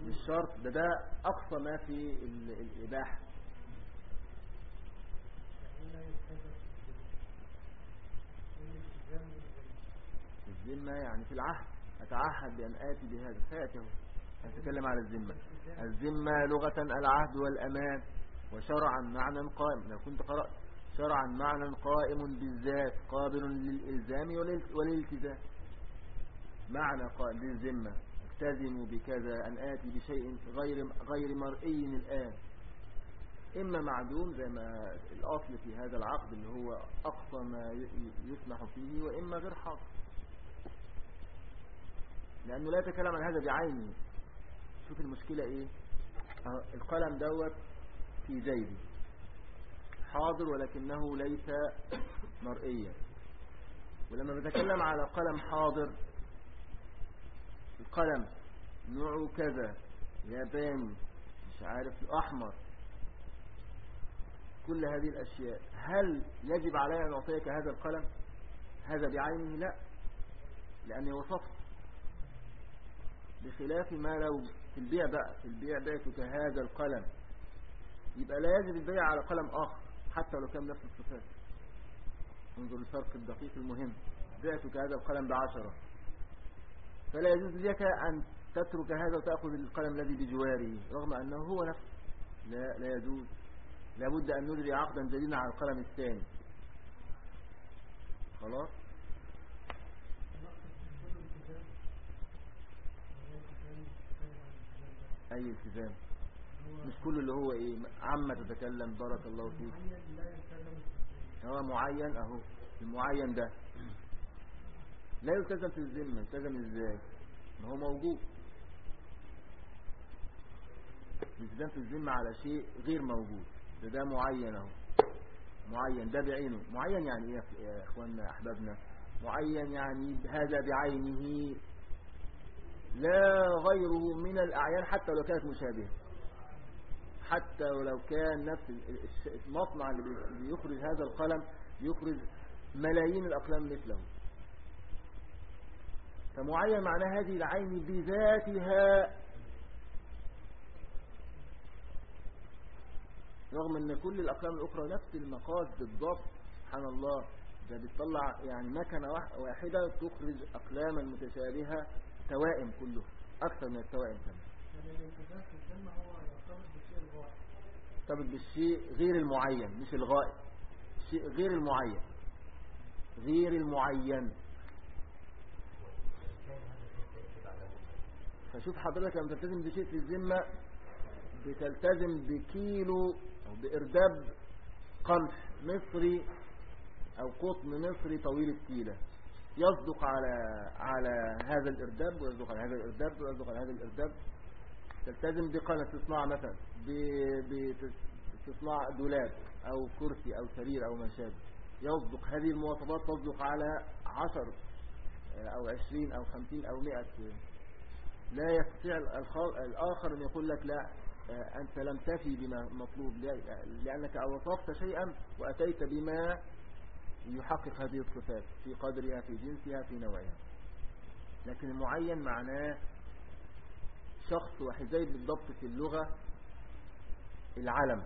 مش شرط. ده ده أقصى ما في ال... الإباحة. الذمة يعني في العهد. أتعهد بأن آتي بهذا. سيأتي هو على الذمة. الذمة لغة العهد والأمان. وشرعا معنى قائم. لو كنت قرأت شرعا معنى قائم بالذات قابل للإلزام والال- والالتزام معنى قائم بالذمة. التزموا بكذا أن آتي بشيء غير غير مرئي الآن. إما معدوم زي ما الأصل في هذا العقد اللي هو أقصى ما يسمح فيه وإما غير حاضر. لأنه لا يتكلم عن هذا بعينه. شوف المشكلة إيه؟ أهو القلم دوت في جيبي حاضر ولكنه ليس مرئيا. ولما بتكلم على قلم حاضر القلم نوعه كذا ياباني مش عارف أحمر كل هذه الأشياء. هل يجب علي أن أعطيك هذا القلم؟ هذا بعينه؟ لا. لأني وصفت بخلاف ما لو في البيع بقى في البيع بعتك هذا القلم. يبقى لا يجب البيع على قلم آخر حتى لو كان نفس الصفات. انظر الفرق الدقيق المهم. بعتك هذا القلم بعشرة. فلا يجوز لك أن تترك هذا وتأخذ القلم الذي بجواره رغم أنه هو نفسه. لا, لا يجوز. لابد أن نجري عقدا جديدا على القلم الثاني. خلاص؟ أي التزام؟ مش كل اللي هو إيه عما تتكلم بارك الله فيك. هو معين أهو المعين ده. لا يلتزم في الذمة يلتزم إزاي؟ ما هو موجود. الالتزام في الذمة على شيء غير موجود. ده ده معين أهو. معين ده بعينه. معين يعني إيه يا إخواننا أحبابنا؟ معين يعني هذا بعينه. لا غيره من الأعيان حتى لو كانت مشابهة. حتى ولو كان نفس المصنع اللي بي- بيخرج هذا القلم يخرج ملايين الأقلام مثله. فمعين معناه هذه العين بذاتها. رغم أن كل الأقلام الأخرى نفس المقاس بالضبط سبحان الله ده بتطلع يعني مكنة واح- واحدة تخرج أقلاما متشابهة توائم كله أكثر من التوائم كمان الالتزام في الذمة هو يرتبط بالشيء الغائب مرتبط بالشيء غير المعين مش الغائب. شيء غير المعين. غير المعين. فشوف حضرتك لما تلتزم بشيء في الذمة بتلتزم بكيلو أو بإرداب قمح مصري أو قطن مصري طويل التيلة يصدق على على هذا الإرداب ويصدق على هذا الإرداب ويصدق على هذا الإرداب تلتزم بقناة تصنع مثلا بتصنع دولاب أو كرسي أو سرير أو ما شابه يصدق هذه المواصفات تصدق على عشر أو عشرين أو خمسين أو مئة. لا يستطيع الآخر أن يقول لك لا آه، أنت لم تفي بما مطلوب لأنك وصفت شيئا وأتيت بما يحقق هذه الصفات في قدرها في جنسها في نوعها. لكن المعين معناه شخص واحد زي بالضبط في اللغة العلم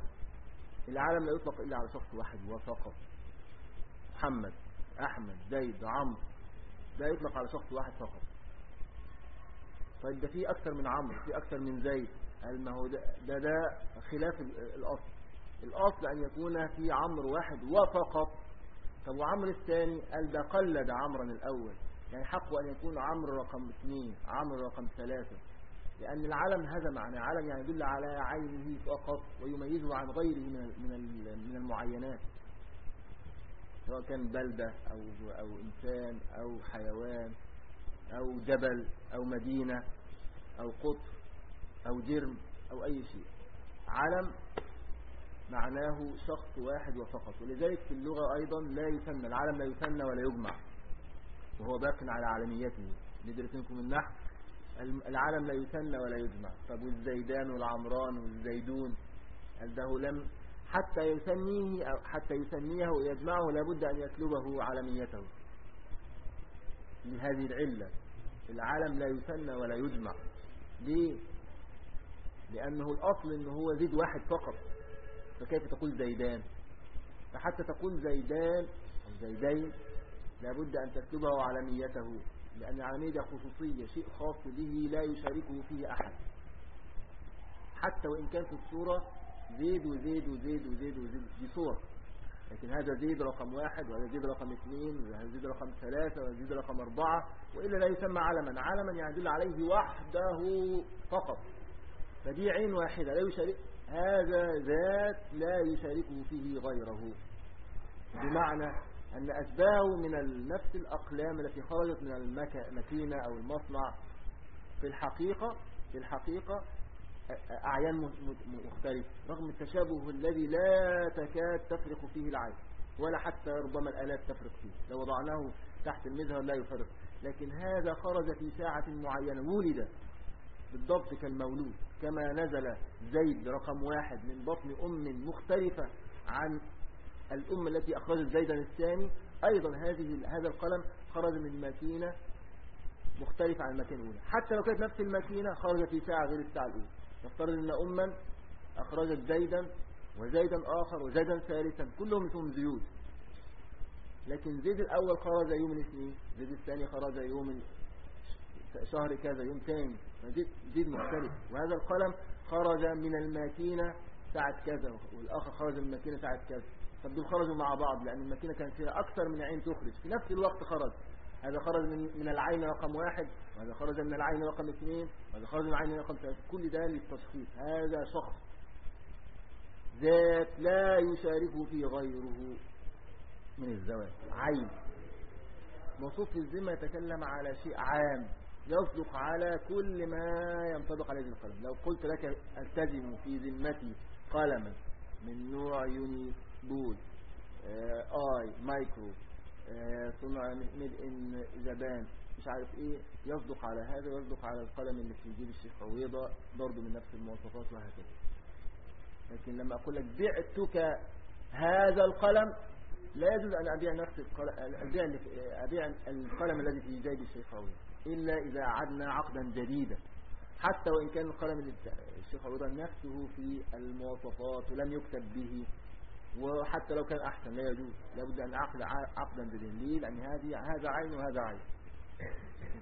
العلم لا يطلق إلا على شخص واحد وفقط. محمد أحمد زيد عمرو. لا يطلق على شخص واحد فقط. طيب ده في أكثر من عمرو في أكثر من زيد. ما هو ده ده, ده خلاف ال- الأصل. الأصل أن يكون في عمرو واحد وفقط. طب وعمرو الثاني؟ قال ده قلد عمرا الأول. يعني حقه أن يكون عمرو رقم اثنين عمرو رقم ثلاثة. لأن العلم هذا معنى علم يعني يدل على عينه فقط ويميزه عن غيره من من ال- من المعينات. سواء كان بلدة أو أو إنسان أو حيوان أو جبل أو مدينة أو قطر أو جرم أو أي شيء. علم معناه شخص واحد وفقط. ولذلك في اللغة أيضا لا يثنى العلم لا يثنى ولا يجمع. وهو باق على عالميته. ندرس لكم النحو. الم- العلم لا يثنى ولا يجمع. طب والزيدان والعمران والزيدون قال ده لم حتى يثنيه أو حتى يثنيه ويجمعه لابد أن يسلبه عالميته. لهذه العلة. العالم لا يثنى ولا يجمع. ليه؟ لأنه الأصل أنه هو زيد واحد فقط. فكيف تقول زيدان؟ فحتى تقول زيدان أو زيدين لابد أن تكتبه عالميته. لأن العالمية خصوصية شيء خاص به لا يشاركه فيه أحد. حتى وإن كان في الصورة زيد وزيد وزيد وزيد وزيد دي صور لكن هذا زيد رقم واحد وهذا زيد رقم اثنين وهذا زيد رقم ثلاثة وهذا زيد رقم أربعة وإلا لا يسمى علما. علما يدل عليه وحده فقط. فدي عين واحدة لا يشارك هذا ذات لا يشاركه فيه غيره. بمعنى أن أشباهه من نفس الأقلام التي خرجت من الماكينة أو المصنع. في الحقيقة في الحقيقة أعيان مختلفة رغم التشابه الذي لا تكاد تفرق فيه العين ولا حتى ربما الآلات تفرق فيه. لو وضعناه تحت المظهر لا يفرق. لكن هذا خرج في ساعة معينة ولد بالضبط كالمولود. كما نزل زيد رقم واحد من بطن أم مختلفة عن الأم التي أخرجت زيدا الثاني أيضا هذه هذا القلم خرج من ماكينة مختلفة عن الماكينة الأولى. حتى لو كانت نفس الماكينة خرجت في ساعة غير الساعة الأولى. نفترض أن أما أخرجت زيدا وزيدا آخر وزيدا ثالثا كلهم اسمهم زيود. لكن زيد الأول خرج يوم الاثنين زيد الثاني خرج يوم شهر كذا يوم ثاني. فزيد زيد مختلف. وهذا القلم خرج من الماكينة ساعة كذا والآخر خرج من الماكينة ساعة كذا. طب دول خرجوا مع بعض لأن الماكينة كانت فيها أكثر من عين تخرج. في نفس الوقت خرج. هذا خرج من من العين رقم واحد وهذا خرج من العين رقم اثنين وهذا خرج من العين رقم ثلاثة. كل ده للتشخيص. هذا شخص ذات لا يشاركه في غيره من الذوات. عين. موصوف الذمة يتكلم على شيء عام يصدق على كل ما ينطبق عليه القلم. لو قلت لك ألتزم في ذمتي قلما من نوع Uni-ball آه Eye Micro آه صنع made in Japan مش عارف إيه يصدق على هذا ويصدق على القلم اللي في جيب الشيخ عويضة برضه من نفس المواصفات وهكذا. لكن لما أقول لك بعتك هذا القلم لا يجوز أن أبيع نفس القلم أبيع القلم الذي في جيب الشيخ عويضة إلا إذا عدنا عقدا جديدا. حتى وإن كان القلم الشيخ عويضة نفسه في المواصفات ولم يكتب به وحتى لو كان أحسن لا يجوز. لابد أن اعقد عقدا ليه لأن هذه هذا عين وهذا عين.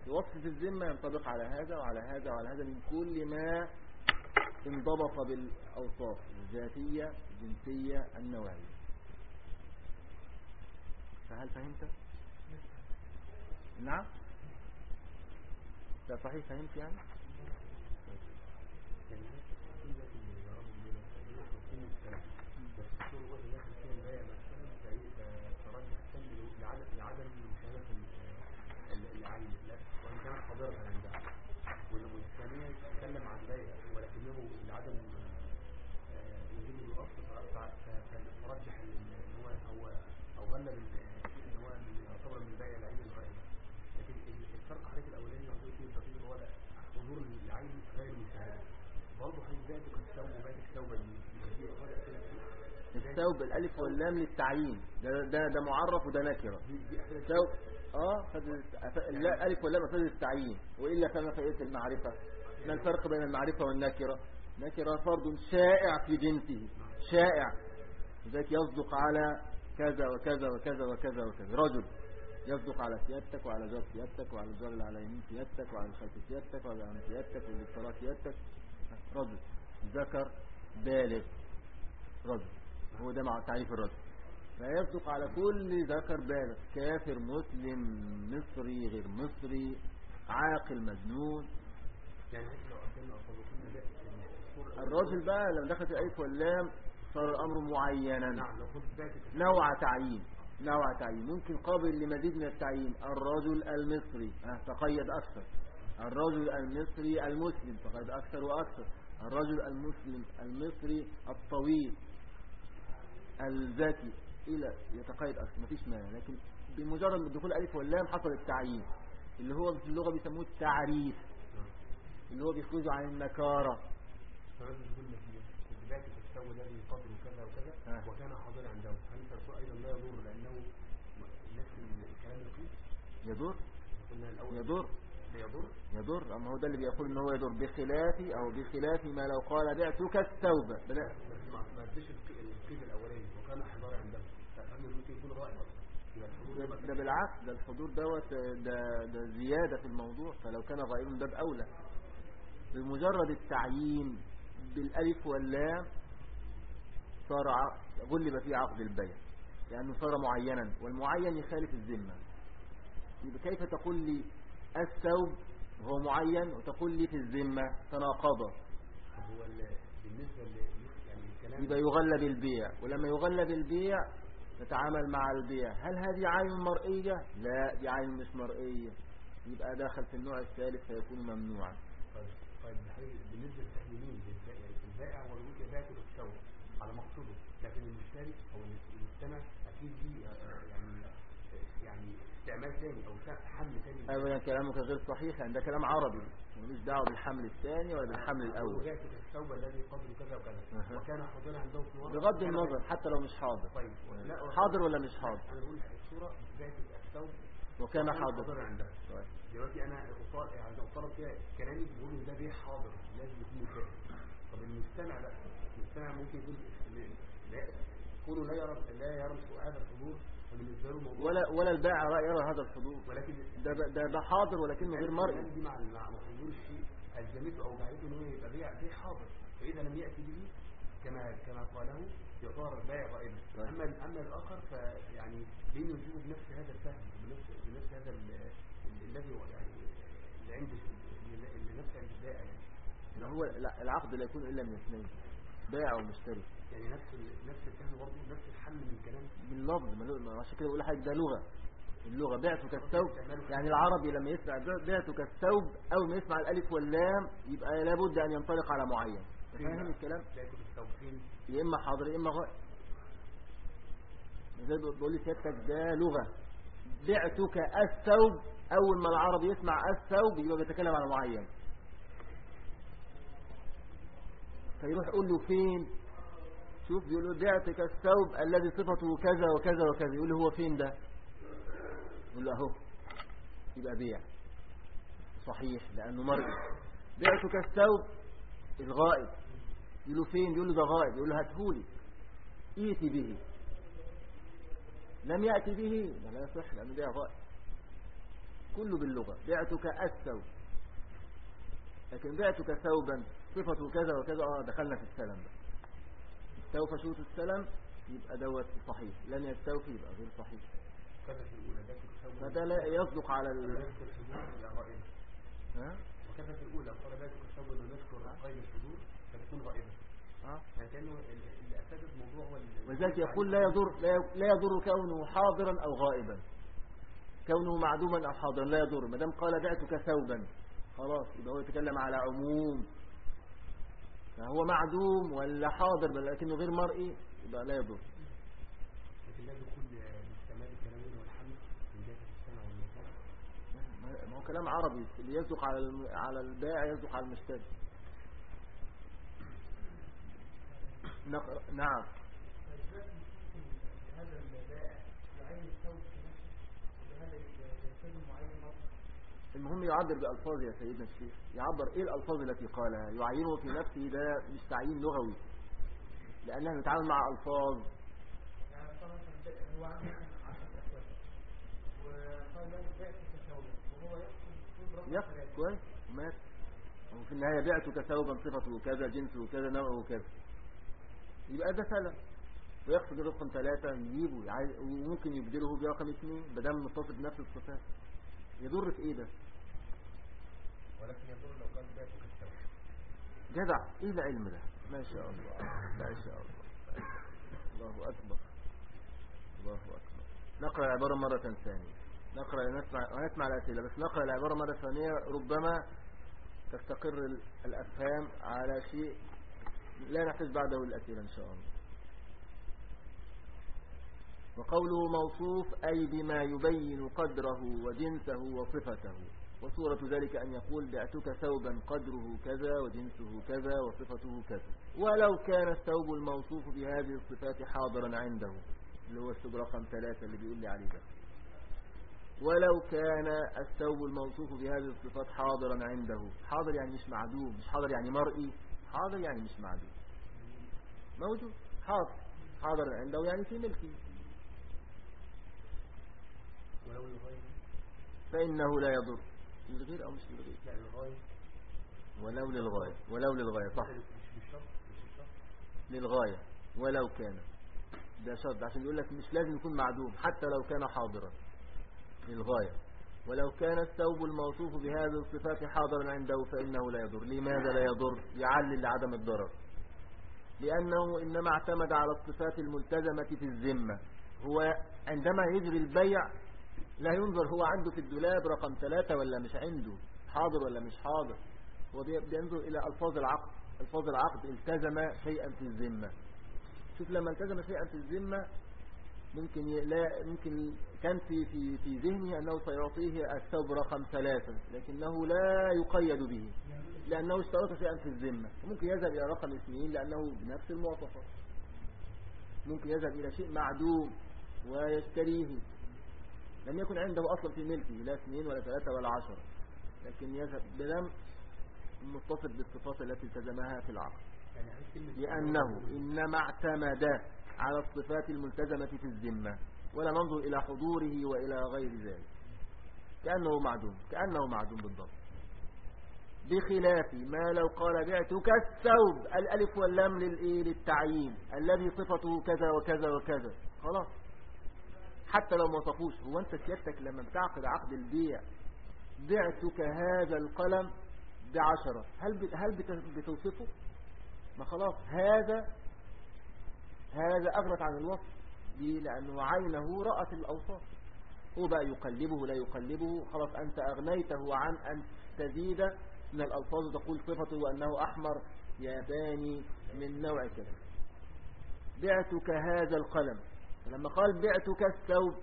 وصف الذمة ينطبق على هذا وعلى هذا وعلى هذا من كل ما انضبط بالأوصاف الذاتية الجنسية النوعية. فهل فهمت؟ نعم. ده صحيح فهمت يعني كل ده اللي يجربوا مننا يكون السلام بس الصور هو اللي داخل فيها البايع مثلا فترجح السلم لعدم لعدم مشاهدة ال- العين لا وان كان حاضرا عندها وال- والثانية يتكلم عن بيع ولكنه لعدم آه، وجود الأصل ف- ف- ف- فرجح ال- ان هو هو أو غلب ال- ان هو يعتبر من بيع العين الغائبة لكن ال- الفرق حضرتك الاولاني اللي قلت الدقيق هو لا، حضور العين غير المشاهدة برضه حضرتك ذاتك الثوب وباتك ثوبا دي إفادة أساسية. الثوب الالف واللام للتعيين ده ده ده معرف وده نكرة. ثوب آه لا ألف واللام افاد التعيين وإلا فما فائدة المعرفة؟ ما الفرق بين المعرفة والنكرة؟ نكرة فرد شائع في جنسه. شائع. لذلك يصدق على كذا وكذا وكذا وكذا وكذا. رجل يصدق على سيادتك وعلى جار سيادتك وعلى الجار اللي على يمين سيادتك وعلى الخلف سيادتك وعلى عن سيادتك واللي سيادتك. رجل. ذكر بالغ. رجل. هو ده مع تعريف الرجل فيصدق على كل ذكر بالغ كافر مسلم مصري غير مصري عاقل مجنون. يعني الراجل بقى لما دخلت الألف واللام صار الأمر معينا. نعم نوع تعيين نوع تعيين. ممكن قابل لمزيد من التعيين. الرجل المصري تقيد أكثر. الرجل المصري المسلم تقيد أكثر وأكثر. الرجل المسلم المصري الطويل. الذكي إلى يتقيد أكثر مفيش مانع. لكن بمجرد من دخول ألف واللام حصل التعيين اللي هو في اللغة بيسموه التعريف اللي هو بيخرج عن النكارة. ذاتك الثوب الذي قدر كذا وكذا. وكان حاضرا عنده هل أيضا لا يضر لأنه نفس الكلام القيس يضر. يضر. يضر يضر. أما هو ده اللي بيقول إن هو يضر. بخلاف أو بخلاف ما لو قال بعتك الثوب. بلا ما ما الأولاني وكان حاضرا عنده فأنه ممكن يكون غائب ده, بالعكس ده الحضور دوت ده, ده زيادة في الموضوع. فلو كان غائبا ده بأولى بمجرد التعيين بالألف واللام صار غلب فيه عقد البيع لأنه صار معينا والمعين يخالف الذمة. كيف تقول لي الثوب هو معين وتقول لي في الذمة تناقضا طب هو ال- بالنسبة يعني يبقى يغلب البيع ولما يغلب البيع نتعامل مع البيع. هل هذه عين مرئية؟ لا دي عين مش مرئية. يبقى داخل في النوع الثالث فيكون ممنوعا. طيب طيب بالنسبة للتحليلين يعني البائع بيقول ذاته الثوب على مقصوده لكن المشتري أو المستمع أكيد دي يعني استعمال ثاني سا- حمل ثاني أولا كلامك غير صحيح ده كلام عربي. ملوش دعوة بالحمل الثاني ولا بالحمل الأول. ذاته الثوب الذي قدره كذا وكذا. وكان حاضرا عنده في بغض النظر حتى لو مش حاضر. طيب لا حاضر ولا مش حاضر؟ أنا بقول الصورة ذات الثوب. وكان كان حاضر. عنده طيب. دلوقتي أنا أطالب يعني اطالب فيها كلامي بقول إن ده بيه حاضر لازم يكون مشاهد طب المستمع لا المستمع ممكن يكون لا كونه لا يرى لا يرى هذا الحضور ولا ولا البائع رأي يرى هذا الحضور. ولكن ده ده ده حاضر ولكنه غير مرئي. دي مع حضور الشيء الزمته أو جعلته ان هو يبقى بيع بيع حاضر. فإذا لم يأتي به كما كما قاله يعتبر البائع غائبا طيب. أما أما الآخر فيعني لأنه يجيبه بنفس هذا الفهم بنفس بنفس هذا ال- ال- الذي يعني اللي عند اللي نفس عند البائع يعني. هو لا العقد لا يكون إلا من اثنين بائع ومشتري. يعني نفس نفس الفهم برضه نفس الحل من الكلام. باللفظ عشان كده بقول لحضرتك ده لغة. اللغة بعتك الثوب. يعني العربي لما يسمع بع- بعتك الثوب أول ما يسمع الألف واللام يبقى لابد أن ينطلق على معين. فاهم الكلام؟ يا إما حاضر يا إما غائب زي بقول لي سيادتك ده لغة. بعتك الثوب أول ما العربي يسمع الثوب يبقى بيتكلم على معين. فيروح يقول له فين؟ شوف بيقول له بعتك الثوب الذي صفته كذا وكذا وكذا يقول له هو فين ده؟ يقول له أهو يبقى بيع. صحيح لأنه مرئي. بعتك الثوب الغائب. يقول له فين؟ يقول له ده غائب. يقول له هاتهولي. إيتي به. لم يأتي به. لا يصح لأنه بيع غائب. كله باللغة. بعتك الثوب. لكن بعتك ثوبا صفته كذا وكذا. آه دخلنا في السلم بقى استوفى شروط السلم يبقى دوت صحيح. لن يستوفي يبقى غير صحيح. فده لا يصدق على ال... ها؟ وكذا في الأولى قال ذلك الثوب أنه نذكر قيد الحضور فتكون غائبة؟ يعني كأنه ال- اللي أفاد الموضوع هو ولذلك يقول لا يضر لا لا يضر كونه حاضرا أو غائبا. كونه معدوما أو حاضرا لا يضر. ما دام قال بعتك ثوبا خلاص يبقى هو يتكلم على عموم. فهو معدوم ولا حاضر بل لكنه غير مرئي يبقى لا يضر. لكن لا دخول لاستعمال الكلامين والحمد من جهة السمع والمكان ما هو كلام عربي اللي يصدق على الم- على البائع يصدق على المشتري نعم. هذا البائع يعين الثوب في نفسه وبهذا يلتزم معين مرة المهم يعبر بألفاظ يا سيدنا الشيخ. يعبر إيه الألفاظ التي قالها؟ يعينه في نفسه ده مش تعيين لغوي. لأنها بتتعامل مع ألفاظ. مثلا مثلا هو عنده مثلا 10 أكواب وقال له بعت كثوبا وهو يقصد كويس وفي النهاية بعتك ثوبا صفته كذا جنسه كذا نوعه كذا. يبقى ده سلم ويقصد رقم ثلاثة يجيبه وممكن يبدله برقم اثنين بدل متصل بنفس الصفات. يضر في إيه ده؟ ولكن يضر لو كان جدع. إيه العلم ده؟ ما شاء الله. ما شاء الله. الله أكبر. الله أكبر. نقرأ العبارة مرة ثانية. نقرأ نسمع ونسمع الأسئلة. بس نقرأ العبارة مرة ثانية. ربما تستقر ال- الأفهام على شيء لا نحتاج بعده الاسئله إن شاء الله. وقوله موصوف أي بما يبين قدره وجنسه وصفته. وصورة ذلك أن يقول بعتك ثوبا قدره كذا وجنسه كذا وصفته كذا. ولو كان الثوب الموصوف بهذه الصفات حاضرا عنده. اللي هو الثوب رقم ثلاثة اللي بيقول لي عليه ده. ولو كان الثوب الموصوف بهذه الصفات حاضرا عنده. حاضر يعني مش معدوم مش حاضر يعني مرئي. حاضر يعني مش معدوم. موجود. حاضر. حاضر عنده يعني في الغاية فإنه لا يضر. للغير أو مش للغير الغاية ولو للغاية ولو للغاية صح. للغاية ولو كان. ده شرط عشان يقول لك مش لازم يكون معدوم حتى لو كان حاضرا. للغاية. ولو كان الثوب الموصوف بهذه الصفات حاضرا عنده فإنه لا يضر. لماذا لا يضر؟ يعلل لعدم الضرر. لأنه إنما اعتمد على الصفات الملتزمة في الذمة. هو عندما يجري البيع لا ينظر هو عنده في الدولاب رقم ثلاثة ولا مش عنده حاضر ولا مش حاضر. هو بي- بينظر إلى ألفاظ العقد ألفاظ العقد التزم شيئا في الذمة. شوف لما التزم شيئا في الذمة ممكن. لا ممكن كان في في في ذهنه أنه سيعطيه الثوب رقم ثلاثة لكنه لا يقيد به لأنه اشترط شيئا في الذمة. ممكن يذهب إلى رقم اثنين لأنه بنفس المواصفات. ممكن يذهب إلى شيء معدوم ويشتريه. لم يكن عنده أصلا في ملكه لا اثنين ولا ثلاثة ولا عشرة لكن يذهب بلم متصف بالصفات التي التزمها في العقد يعني لأنه إنما اعتمد على الصفات الملتزمة في الذمة. ولا ننظر إلى حضوره وإلى غير ذلك. كأنه معدوم كأنه معدوم بالضبط. بخلاف ما لو قال بعتك الثوب الألف واللام للتعيين. الذي صفته كذا وكذا وكذا. خلاص. حتى لو ما وصفوش. هو أنت سيادتك لما بتعقد عقد البيع بعتك هذا القلم بعشرة. هل هل بت- بتوصفه؟ ما خلاص. هذا هذا أغنت عن الوصف ليه لأنه عينه رأت الأوصاف. هو بقى يقلبه لا يقلبه. خلاص أنت أغنيته عن أن تزيد من الألفاظ. تقول صفته أنه أحمر ياباني من نوع كذا بعتك هذا القلم. فلما قال بعتك الثوب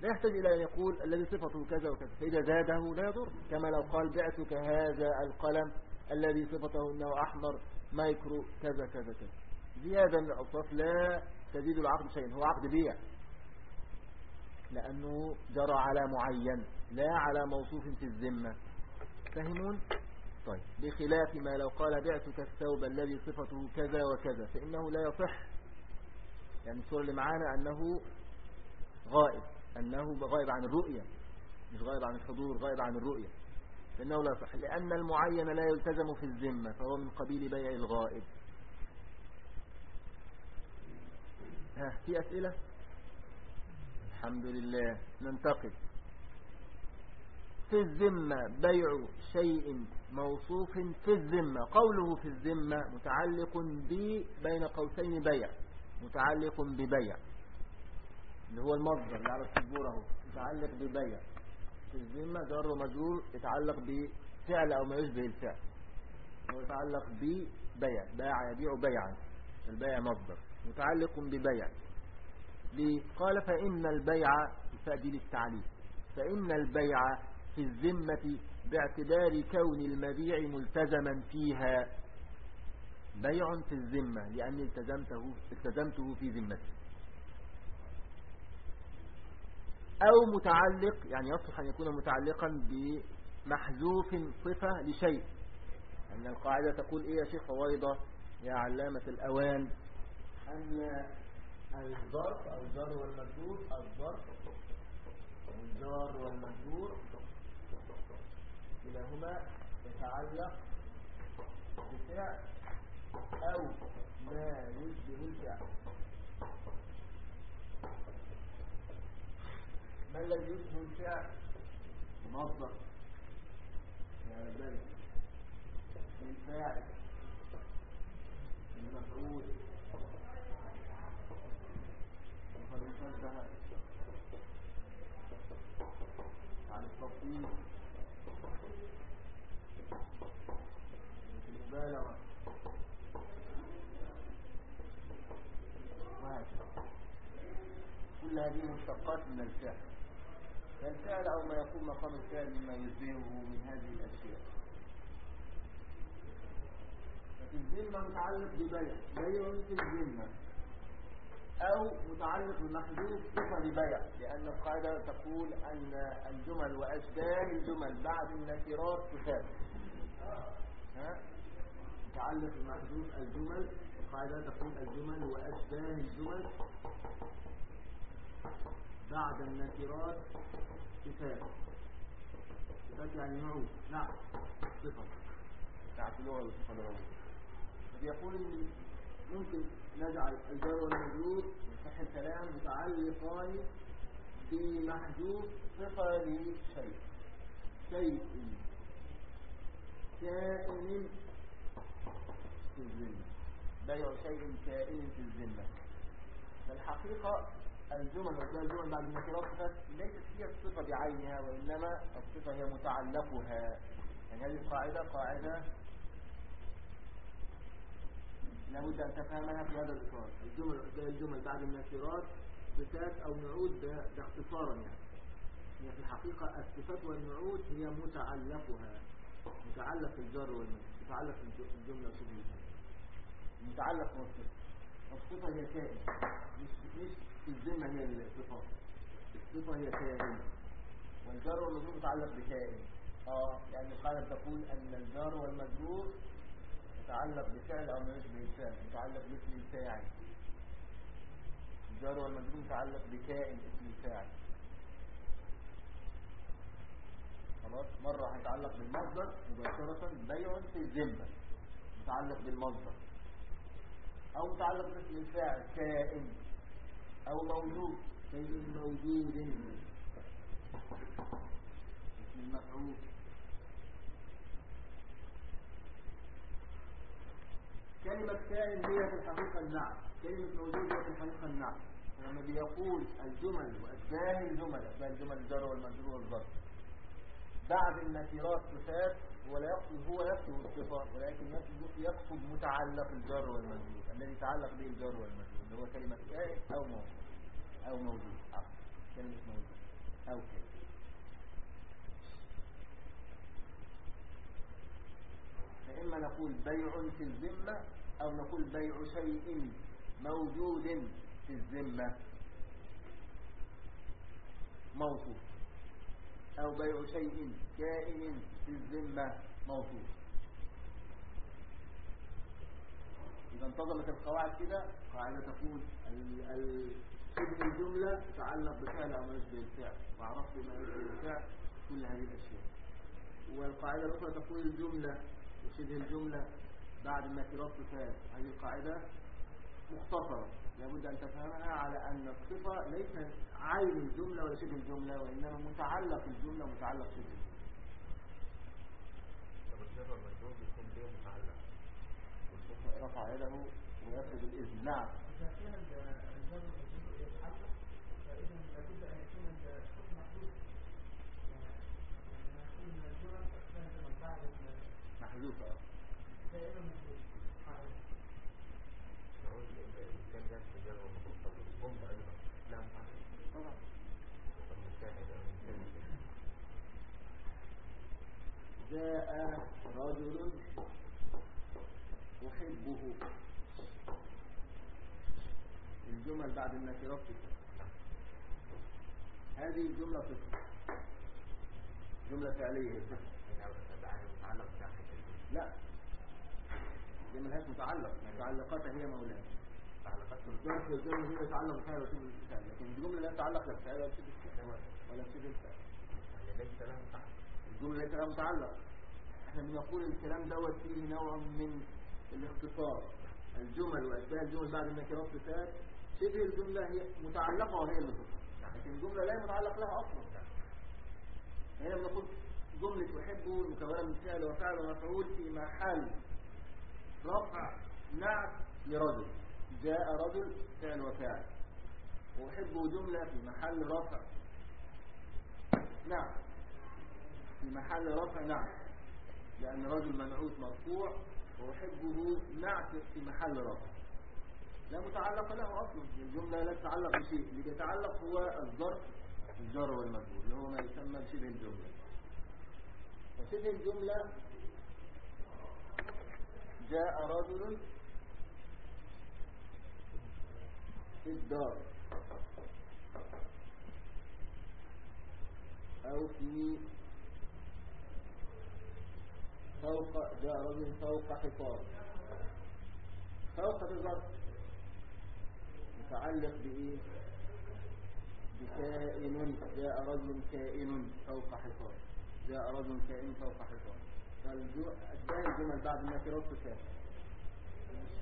لا يحتاج إلى أن يقول الذي صفته كذا وكذا فإذا زاده لا يضر. كما لو قال بعتك هذا القلم الذي صفته أنه أحمر مايكرو كذا كذا كذا. زيادة من الأوصاف لا تزيد العقد شيئا هو عقد بيع. لأنه جرى على معين لا على موصوف في الذمة. فهمون؟ طيب بخلاف ما لو قال بعتك الثوب الذي صفته كذا وكذا فإنه لا يصح يعني الصورة اللي معانا أنه غائب أنه غائب عن الرؤية مش غائب عن الحضور غائب عن الرؤية. فإنه لا يصح لأن المعين لا يلتزم في الذمة فهو من قبيل بيع الغائب. ها في أسئلة؟ الحمد لله ننتقل. في الذمة بيع شيء موصوف في الذمة قوله في الذمة متعلق بين قوسين بيع. متعلق ببيع. اللي هو المصدر اللي على السبورة اهو متعلق ببيع. في الذمة جر ومجرور يتعلق بفعل أو ما يشبه الفعل. هو يتعلق ببيع. باع يبيع بيعا. البيع مصدر. متعلق ببيع. ليه؟ قال فإن البيع يفادي للتعليم فإن البيع في الذمة باعتبار كون المبيع ملتزما فيها. بيع في الذمة لأني التزمته, التزمته في ذمتي أو متعلق يعني يصلح أن يكون متعلقا بمحذوف صفة لشيء. أن القاعدة تقول إيه يا شيخ فويضة يا علامة الأوان؟ أن الظرف أو الجار والمجرور الظرف والجار والمجرور كلاهما يتعلق بفعل أو ما يشبه الفعل. ما الذي يشبه الفعل؟ مصدر. يا بني. الفاعل. المفعول. وقد يشبه عن التفصيل. المبالغة وهكذا هذه مشتقات من الفعل. فالفعل أو ما يقوم مقام الفعل مما يشبهه من هذه الأشياء. ففي الذمة متعلق ببيع بيع في الذمة أو متعلق بمحذوف صفة لبيع لأن القاعدة تقول أن الجمل وأشباه الجمل بعد النكرات ها؟ متعلق بمحذوف الجمل القاعدة تقول الجمل وأشباه الجمل بعد النكرات صفات صفات يعني نعود نعم صفة تعتلوها بالصفة العود يقول إن ممكن نجعل الجار والمجرور صح الكلام متعلقان بمحذوف صفة لشيء شيء. كائن في الذمة. بيع شيء كائن في الذمة. فالحقيقة الجمل وكذا الجمل بعد النكرات صفات ليست هي الصفة بعينها وإنما الصفة هي متعلقها. يعني هذه القاعدة قاعدة لابد أن تفهمها في هذا الإطار. الجمل وكذا الجمل بعد النكرات صفات أو نعود ده, يعني. هي في الحقيقة الصفات والنعود هي متعلقها. متعلق الجر والمجرور متعلق الجملة وشبه متعلق والصفة الصفة هي كائن مش مش الذمة هي الصفة الصفة هي كائن والجار والمجرور متعلق بكائن آه يعني القاعدة تقول أن الجار والمجرور متعلق بفعل أو ما يشبه الفعل متعلق باسم الفاعل. الجار والمجرور متعلق بكائن اسم الفاعل. خلاص؟ مرة هيتعلق بالمصدر مباشرة بيع في الذمة متعلق بالمصدر. أو متعلق باسم الفاعل كائن أو موجود شيء موجود اسم المفعول. كلمة كائن هي في الحقيقة النعم. كلمة موجود هي في الحقيقة النعم. لما بيقول الجمل وأشباه الجمل أشباه الجمل الجر والمجرور والظرف بعد النكرات صفات هو لا يقصد هو يقصد الصفات ولكن يقصد متعلق الجر والمجرور الذي يتعلق به الجر والمجرور اللي هو كلمة كائن أو موجود. أو موجود. أو كلمة موجود. أو كائن فإما نقول بيع في الذمة أو نقول بيع شيء موجود في الذمة. موصوف أو بيع شيء كائن في الذمة موصوف إذا انتظمت القواعد كده قاعدة تقول شبه الجملة تتعلق بفعل أو ما يشبه الفعل وعرفت ما يشبه الفعل كل هذه الأشياء. والقاعدة الأخرى تقول الجملة وشبه الجملة بعد النكرات صفات هذه القاعدة مختصرة. لابد أن تفهمها على أن الصفة ليس عين الجملة ولا شبه الجملة وإنما متعلق الجملة متعلق شبه رفع يده ويأخذ الإذن. نعم. هذه الجملة صفة جملة فعلية. لا. دي ملهاش متعلق. متعلقاتها هي مولانا متعلقات الظرف والجملة هي تتعلق بفعل وسيب الفعل لكن الجملة لا تتعلق لا ولا بسيب الفعل ولا بسيب الفعل. الجملة ليس لها متعلق. إحنا بنقول الكلام دوت فيه نوع من الاختصار. الجمل وأشباه الجمل بعد النكرات صفات شبه الجملة هي متعلقة وهي اللي لكن الجملة لا متعلق لها أصلا. هنا بنقول جملة أحبه مكونة من فعل وفعل ومفعول في محل رفع نعت لرجل جاء رجل فعل وفعل. وأحبه جملة في محل رفع نعم في محل رفع نعت. لأن رجل منعوت مرفوع وأحبه نعت في محل رفع. لا متعلق له أصلا. الجملة لا تتعلق بشيء. اللي يتعلق هو الظرف الجر والمجرور اللي هو ما يسمى بشبه الجملة. وشبه الجملة جاء رجل في الدار. أو في فوق جاء رجل فوق حصار. فوق الظرف متعلق بإيه؟ بكائن جاء رجل كائن فوق حصار جاء رجل كائن فوق حصار فالأشباه الجمل بعد النكرات صفات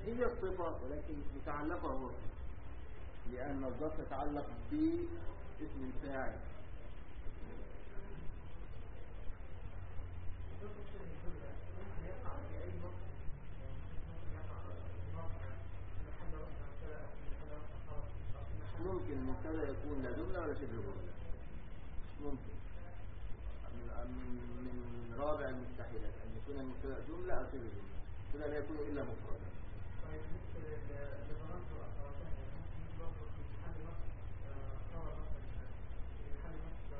هي الصفة ولكن متعلقة هو. لأن الظرف يتعلق باسم الفاعل ممكن المبتدأ يكون لا جملة ولا شبه جملة ممكن. من من رابع المستحيلات أن يكون المبتدأ جملة أو شبه جملة كده لا يكون إلا مفردا طيب خبر مثلا في محل نصب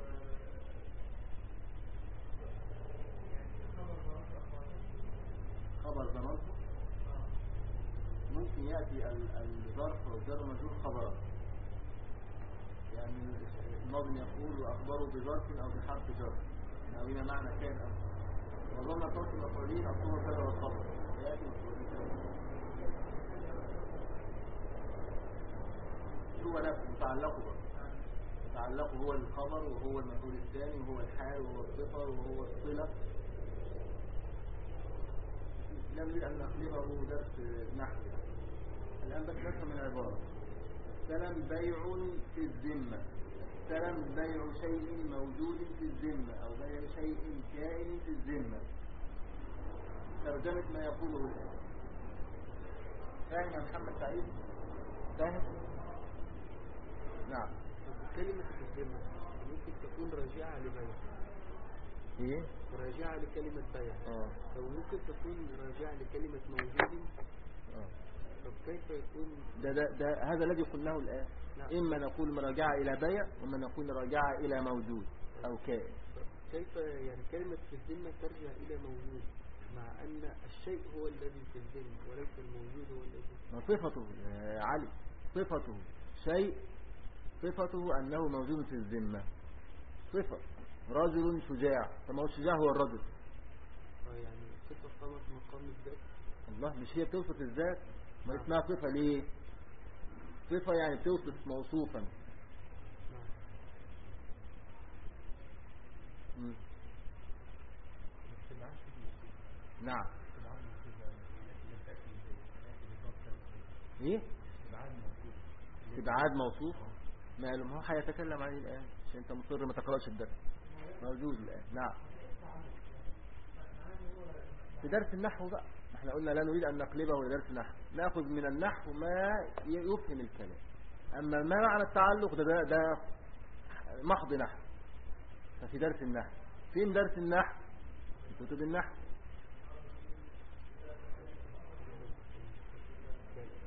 يعني خبر ضمانته ممكن يأتي ال- الظرف والجر مجرور خبرا يعني الناظم يقول وأخبره بظرف أو بحرف جر. أو إلى معنى كان أو. وظن صوت المفعولين أصوم كذا والخبر. هو نفسه متعلقه بقى. متعلقه هو الخبر وهو المفعول الثاني وهو الحال وهو الصفة وهو الصلة. لا نريد أن نخلقه درس نحو. يعني. الآن بس من العبارة السلم بيع في الذمة. السلم بيع شيء موجود في الذمة أو بيع شيء كائن في الذمة. ترجمة ما يقوله. الآن فاهم يا محمد سعيد. فاهم نعم. كلمة الذمة ممكن تكون راجعة لبيع إيه؟ راجعة لكلمة بيع آه. أو ممكن تكون راجعة لكلمة موجود. آه. ده, ده, ده هذا الذي قلناه الآن. نعم. إما نقول مراجعة إلى بيع وإما نقول راجعة إلى موجود أو كائن. كيف يعني كلمة في الذمة ترجع إلى موجود مع أن الشيء هو الذي في الذمة وليس الموجود هو الذي ما صفته يا علي صفته شيء صفته أنه موجود في الذمة. صفة رجل شجاع. فما هو الشجاع هو الرجل. آه يعني صفة قامت مقام الذات. الله مش هي بتوصف الذات؟ ما. اسمها صفة ليه؟ صفة يعني بتوصف موصوفا. نعم. إيه؟ استبعاد موصوف. موصوف ماله ما هو هيتكلم عليه الآن عشان أنت مصر ما تقرأش الدرس. موجود الآن. نعم. في درس النحو بقى. إحنا قلنا لا نريد أن نقلبه لدرس النحو. نأخذ من النحو ما يفهم الكلام. أما ما معنى التعلق ده, ده, ده محض نحو. ففي درس النحو. فين درس النحو؟ في كتب النحو.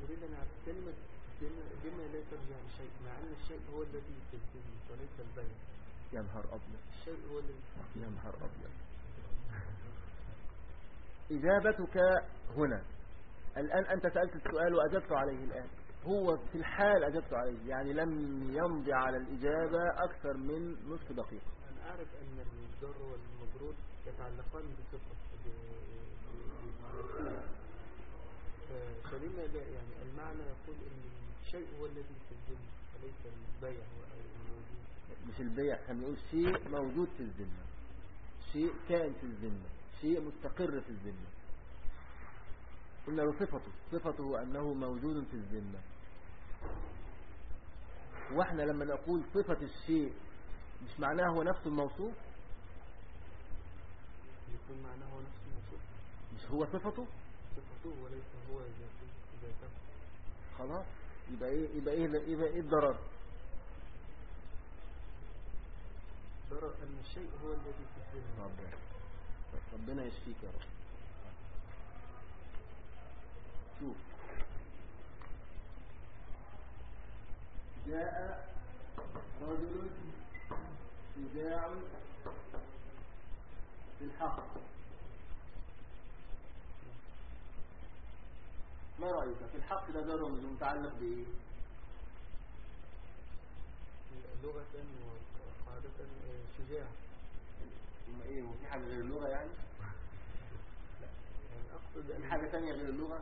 أريد أن أعرف كلمة بما لا ترجع لشيء مع أن الشيء هو الذي الذهن وليس البيع يا نهار أبيض. الشيء هو الذي يا نهار أبيض. إجابتك هنا. الآن أنت سألت السؤال وأجبت عليه الآن. هو في الحال أجبت عليه يعني لم يمضي على الإجابة أكثر من نصف دقيقة. أنا أعرف أن الجر والمجرور يتعلقان بصفة ب- ب- ب- فلما لا يعني المعنى يقول أن الشيء هو الذي في الذهن وليس البيع الموجود. مش البيع إحنا بنقول شيء موجود في الذمة. شيء كائن في الذمة. شيء مستقر في الذمة. قلنا له صفته صفته أنه موجود في الذمة. وإحنا لما نقول صفة الشيء مش معناه هو نفس الموصوف؟ يكون معناه هو نفس الموصوف. مش هو صفته؟ صفته وليس هو ذاته خلاص يبقى إيه يبقى إيه يبقى إيه الضرر؟ ضرر أن الشيء هو الذي في الذهن ربنا يشفيك يا رب. شوف. جاء رجل شجاع في الحق. ما رأيك؟ في الحق ده جار ومجرور متعلق بإيه؟ لغة وقاعدة شجاع ثم إيه وفي حاجة غير اللغة يعني؟ في أن حاجة تانية غير اللغة؟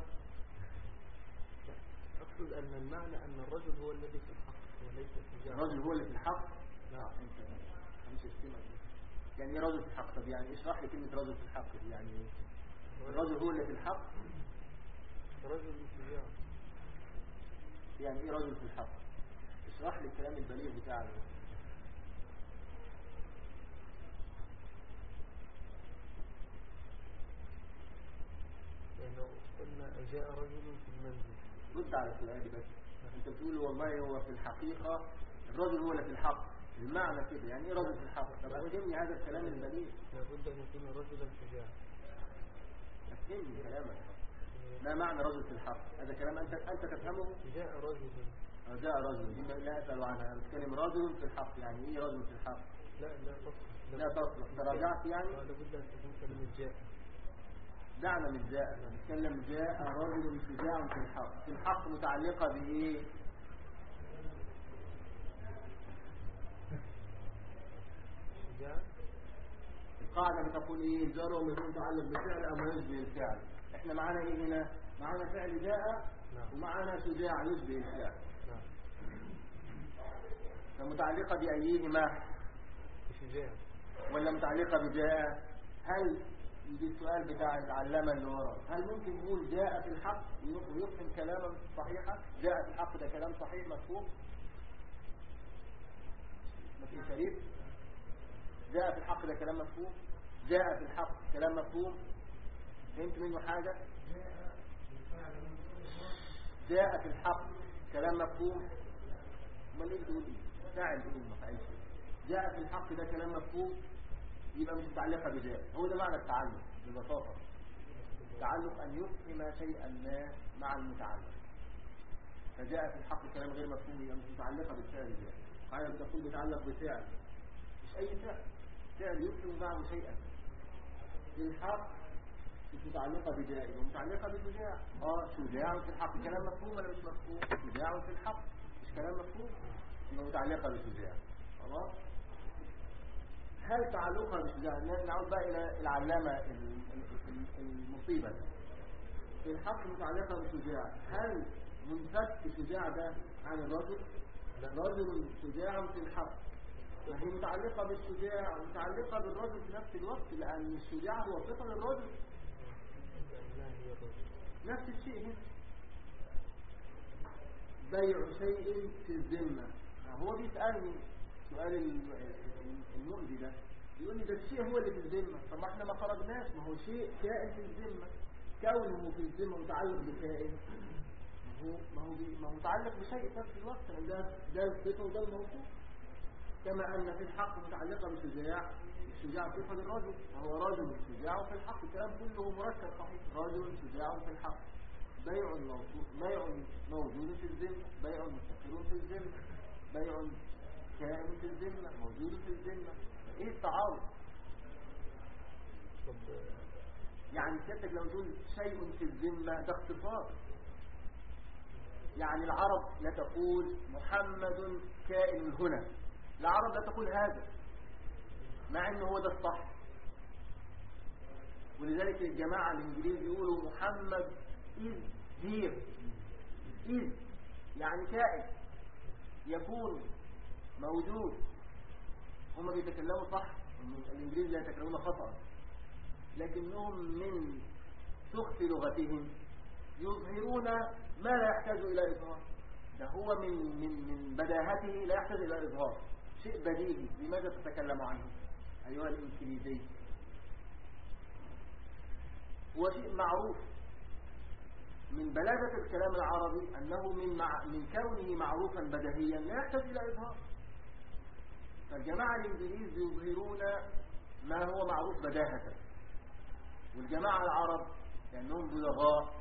أقصد أن المعنى أن الرجل هو الذي في الحق وليس الشجاع الرجل هو اللي في الحق؟ نعم. أنت مش اشتمك يعني إيه رجل في الحق؟ طب يعني اشرح لي كلمة رجل في الحق. يعني إيه الرجل هو اللي في الحق؟ رجل شجاع يعني إيه رجل في الحق؟ اشرح لي الكلام البليغ بتاعنا لو قلنا جاء رجل في المنزل. رد على سؤالي بس انت بتقول والله هو في الحقيقة الرجل هو اللي في الحق. المعنى كده يعني إيه رجل في الحق؟ طب أفهمني هذا الكلام البليغ لابد أن يكون رجلا شجاعا أفهمني كلامك. ما معنى رجل في الحق؟ هذا كلام أنت أنت تفهمه؟ جاء رجل. جاء رجل. لا أسأل عنها بتكلم رجل في الحق. يعني إيه رجل في الحق؟ لا لا تصلح لا تصلح تراجعت يعني؟ آه، لابد أن تكون كلمة جاء. دعنا من جاء نتكلم جاء رجل شجاع في الحق. في الحق متعلقة بإيه؟ شجاع القاعدة بتقول إيه؟ الجار والمجرور متعلق بفعل أو يشبه الفعل. إحنا معانا إيه هنا؟ معانا فعل جاء نعم. ومعانا شجاع يشبه الفعل. نعم. فمتعلقة بأيهما؟ شجاع ولا متعلقة بجاء؟ هل يجي السؤال بتاع العلامة اللي ورا. هل ممكن نقول جاء في الحق ويفهم كلاما صحيحا؟ جاء في الحق ده كلام صحيح مفهوم؟ مفهوم شريف؟ جاء في الحق ده كلام مفهوم؟ جاء في الحق كلام مفهوم؟ فهمت منه حاجة؟ جاء في الحق كلام مفهوم؟ أمال إيه بتقول إيه فاعل إيه؟ ما فاعلش؟ جاء في الحق ده كلام مفهوم؟ يبقى مش متعلقة بجاء هو ده معنى التعلق ببساطة. التعلق أن يفهم شيئا ما مع المتعلق. فجاء في الحق كلام غير مفهوم يبقى مش متعلقة بالفعل جاء قاعدة بتقول بتعلق بفعل. مش أي فعل. فعل يفهم معه شيئا. الحق مش متعلقة بجاء يبقى متعلقة بشجاع آه شجاع في الحق. كلام مفهوم ولا مش مفهوم؟ شجاع في الحق. مش كلام مفهوم. يبقى متعلقة بشجاع خلاص؟ هل تعلقها بشجاع نعود بقى إلى العلامة ال- ال- المصيبة. الحق متعلقة بشجاع هل منفك شجاع ده عن الرجل؟ رجل شجاع في الحق. وهي متعلقة بالشجاع متعلقة بالرجل في نفس الوقت لأن الشجاع هو صفة للرجل نفس الشيء هنا. بيع شيء في الذمة. هو بيسألني سؤال ال- المؤذي ده يقول لي ده الشيء هو اللي في الذمة. طب ما إحنا ما خرجناش ما هو شيء كائن في الذمة. كونه في الذمة متعلق بكائن. هو ما هو ما هو متعلق بشيء في نفس الوقت. لأن ده ده الصفة وده الموصوف كما أن في الحق متعلقة بالشجاع. الشجاع صفة للرجل وهو رجل شجاع في الحق. الكلام كله مركب صحيح. رجل شجاع في الحق. بيع بيع موجود في الذمة. بيع مستقر في الذمة. بيع كائن في الذمة موجود في الذمة. إيه التعارض؟ طب يعني سيادتك لو تقول شيء في الذمة ده اختصار. يعني العرب لا تقول محمد كائن هنا. العرب لا تقول هذا مع إنه هو ده الصح. ولذلك الجماعة الانجليز يقولوا محمد is here is يعني كائن. يكون موجود. هم بيتكلموا صح الإنجليز لا يتكلمون خطأ. لكنهم من سخف لغتهم يظهرون ما لا يحتاج إلى إظهار. ده هو من من من بداهته لا يحتاج إلى إظهار. شيء بديهي. لماذا تتكلم عنه؟ أيها الإنكليزي هو شيء معروف. من بلاغة الكلام العربي أنه من مع من كونه معروفا بديهيا لا يحتاج إلى إظهار. فالجماعة الإنجليز يظهرون ما هو معروف بداهة. والجماعة العرب لأنهم بلغاء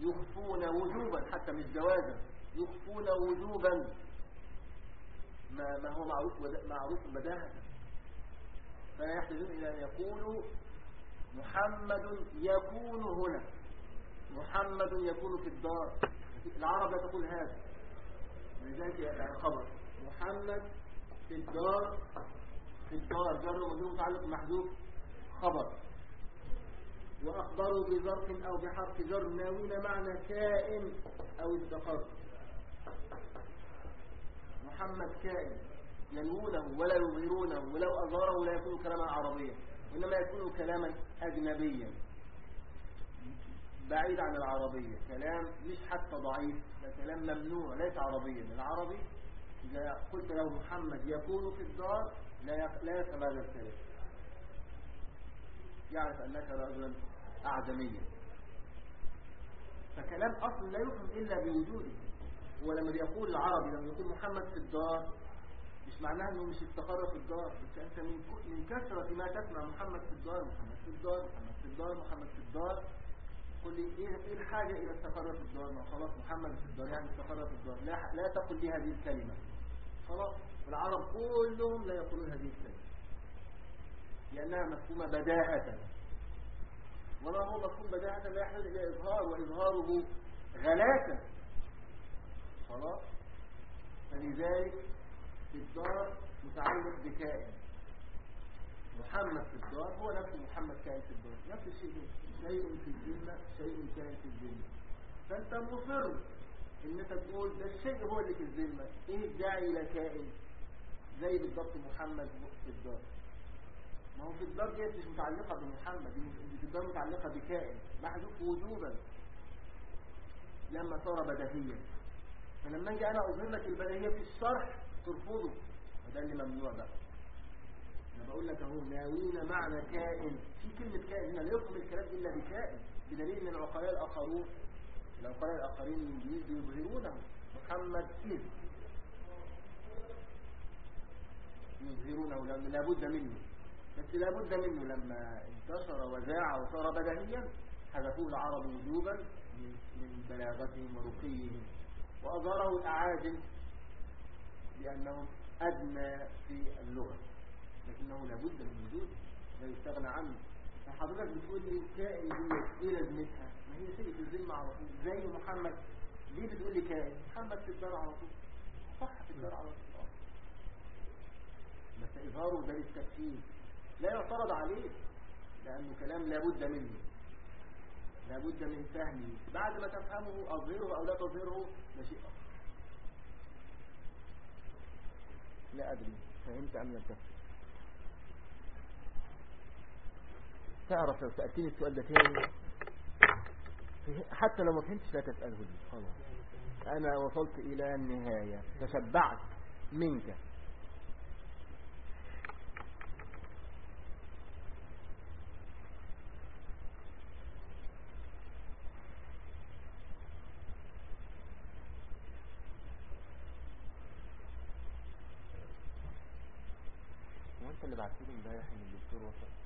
يخفون وجوبا حتى مش جوازا يخفون وجوبا ما, ما هو معروف معروف بداهة. فلا يحتاجون إلى أن يقولوا محمد يكون هنا. محمد يكون في الدار. العرب لا تقول هذا. لذلك يعني خبر محمد في الدار في الدار جر ومجرور متعلق محذوف خبر. وأخبروا بظرف أو بحرف جر ناوين معنى كائن أو استقر محمد كائن ينوونه ولا يظهرونه ولو أظهره لا يكون كلاما عربيا وإنما يكون كلاما أجنبيا. بعيد عن العربية كلام مش حتى ضعيف ده كلام ممنوع ليس عربيا. العربي إذا قلت له محمد يكون في الدار لا لا هذا الكلام. يعرف أنك رجلا أعجميا. فكلام أصل لا يفهم إلا بوجوده. هو لما بيقول العربي لما يقول محمد في الدار مش معناه إنه مش استقر في الدار. بس أنت من من كثرة ما تسمع محمد في الدار محمد في الدار محمد في الدار محمد في الدار. قل لي إيه إيه الحاجة إلى استقر في الدار؟ ما خلاص محمد في الدار يعني استقر في الدار. لا لا تقل لي هذه الكلمة. خلاص؟ العرب كلهم لا يقولون هذه الكلمة. لأنها مفهومة بداهة وما هو مفهوم بداهة لا يحتاج إلى إظهار وإظهاره غلاسة خلاص؟ فلذلك في الدار متعلق بكائن. محمد في الدار هو نفس محمد كائن في الدار. نفس الشيء شيء في الذمة شيء كائن في الذمة فأنت مصر. ان انت تقول ده الشيء هو اللي في الذمة. إيه الداعي إلى كائن؟ زي بالضبط محمد في الدار. ما هو في الدار ديت مش متعلقة بمحمد دي في الدار متعلقة بكائن. محذوف وجوبا. لما صار بديهيا فلما أجي أنا أظهر لك البديهية في الشرح ترفضه. وده اللي ممنوع بقى. أنا بقول لك أهو ناوينا معنى كائن. في كلمة كائن هنا لا يفهم الكلام إلا بكائن. بدليل ان العقلاء الآخرون. العقلاء الآخرين الانجليز يظهرونه محمد إذ يظهرونه لابد منه. بس لابد منه لما انتشر وزاع وصار بدنيا حذفوه العرب وجوبا من من بلاغتهم ورقيهم. وأظهره الأعاجم لأنهم أدنى في اللغة. لكنه لابد من وجوده. لا يستغنى عنه. فحضرتك بتقول لي كائن دي إيه لازمتها في الذمة على طول. زي محمد. ليه بتقول لي كائن محمد في الدار على طول. صح في الدار على طول. بس إظهاره ده للتكفير لا يعترض عليه لأنه كلام لابد منه. لابد من فهمه. بعد ما تفهمه أظهره أو لا تظهره ده شيء آخر. لا أدري. فهمت أم لم تفهم تعرف لو سألتني السؤال ده تاني حتى لو ما فهمتش لا تسأله لي. خلاص. أنا وصلت إلى النهاية. تشبعت منك. وانت اللي بعتولي امبارح إن الدكتور وصل؟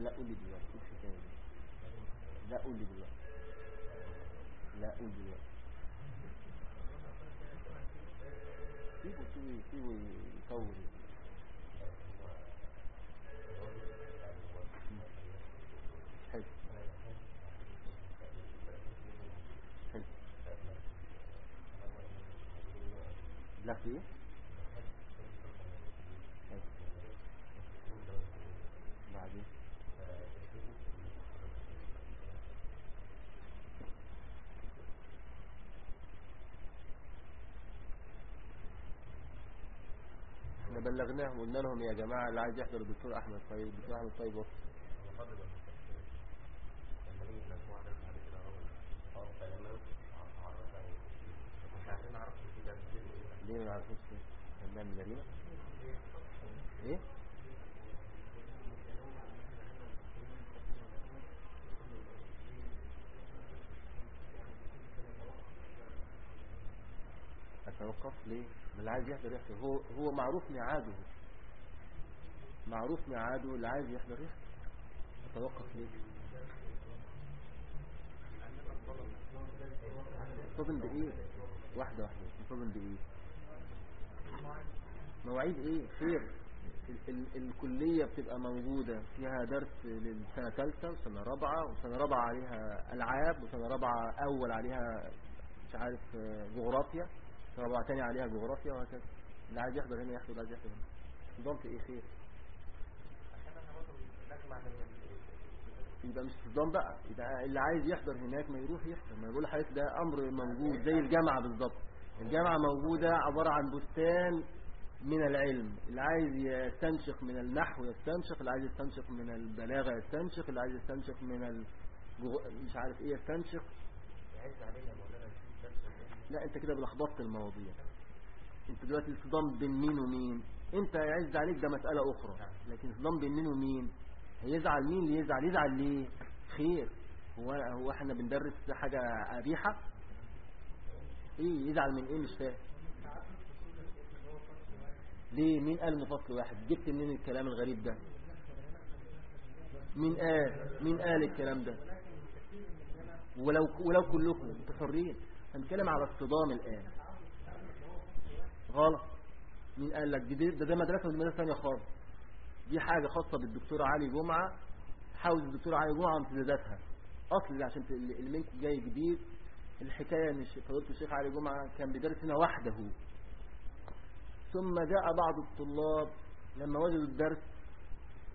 لا قول لي دلوقتي إيه الحكاية دي لا قول لي دلوقتي لا قول دلوقتي سيبه سيبه سيبه يطور؟ حلو. حلو. لا حلو. بعدين بلغناهم قلنا لهم يا جماعة اللي عايز يحضر الدكتور أحمد طيب الدكتور أحمد طيب وصل ليه ما نعرفوش؟ فنان جريمة. إيه؟ أتوقف؟ ليه؟ اللي عايز يحضر يحضر. هو هو معروف ميعاده. معروف ميعاده اللي عايز يحضر يحضر. أتوقف ليه؟ مرتبط بايه واحدة واحدة. مرتبط بايه مواعيد إيه؟ خير. ال ال الكلية بتبقى موجودة. فيها درس للسنة ثالثة وسنة رابعة وسنة رابعة عليها ألعاب وسنة رابعة أول عليها مش عارف آه، جغرافيا. تاني عليها جغرافيا وهكذا. اللي عايز يحضر هنا يحضر عايز يحضر. هنا نظام في إيه خير؟ يبقى مش نظام بقى. يبقى اللي عايز يحضر هناك ما يروح يحضر. ما يقول لحضرتك ده أمر موجود زي الجامعة بالظبط. الجامعة موجودة عبارة عن بستان من العلم. اللي عايز يستنشق من النحو يستنشق اللي عايز يستنشق من البلاغة يستنشق اللي عايز يستنشق من الجغ... مش عارف إيه يستنشق. لا انت كده بلخبطت المواضيع. انت دلوقتي الصدام بين مين ومين؟ انت يعز عليك ده مسألة أخرى. لكن الصدام بين مين ومين؟ هيزعل مين اللي يزعل؟ يزعل ليه؟ خير. هو هو إحنا بندرس حاجة قبيحة؟ إيه يزعل من إيه؟ مش فاهم. ليه؟ مين قال إنه فصل واحد؟ جبت منين الكلام الغريب ده؟ مين قال؟ مين قال الكلام ده؟ ولو ولو كلكم أنتوا حرين هنتكلم على الصدام الآن. غلط. مين قال لك؟ دي ده ده مدرسة ودي مدرسة ثانية خالص. دي حاجة خاصة بالدكتور علي جمعة. حاوز الدكتور علي جمعة امتداداتها أصل عشان منكم جاي جديد الحكاية إن فضيله الشيخ علي جمعة كان بيدرس هنا وحده. ثم جاء بعض الطلاب لما وجدوا الدرس.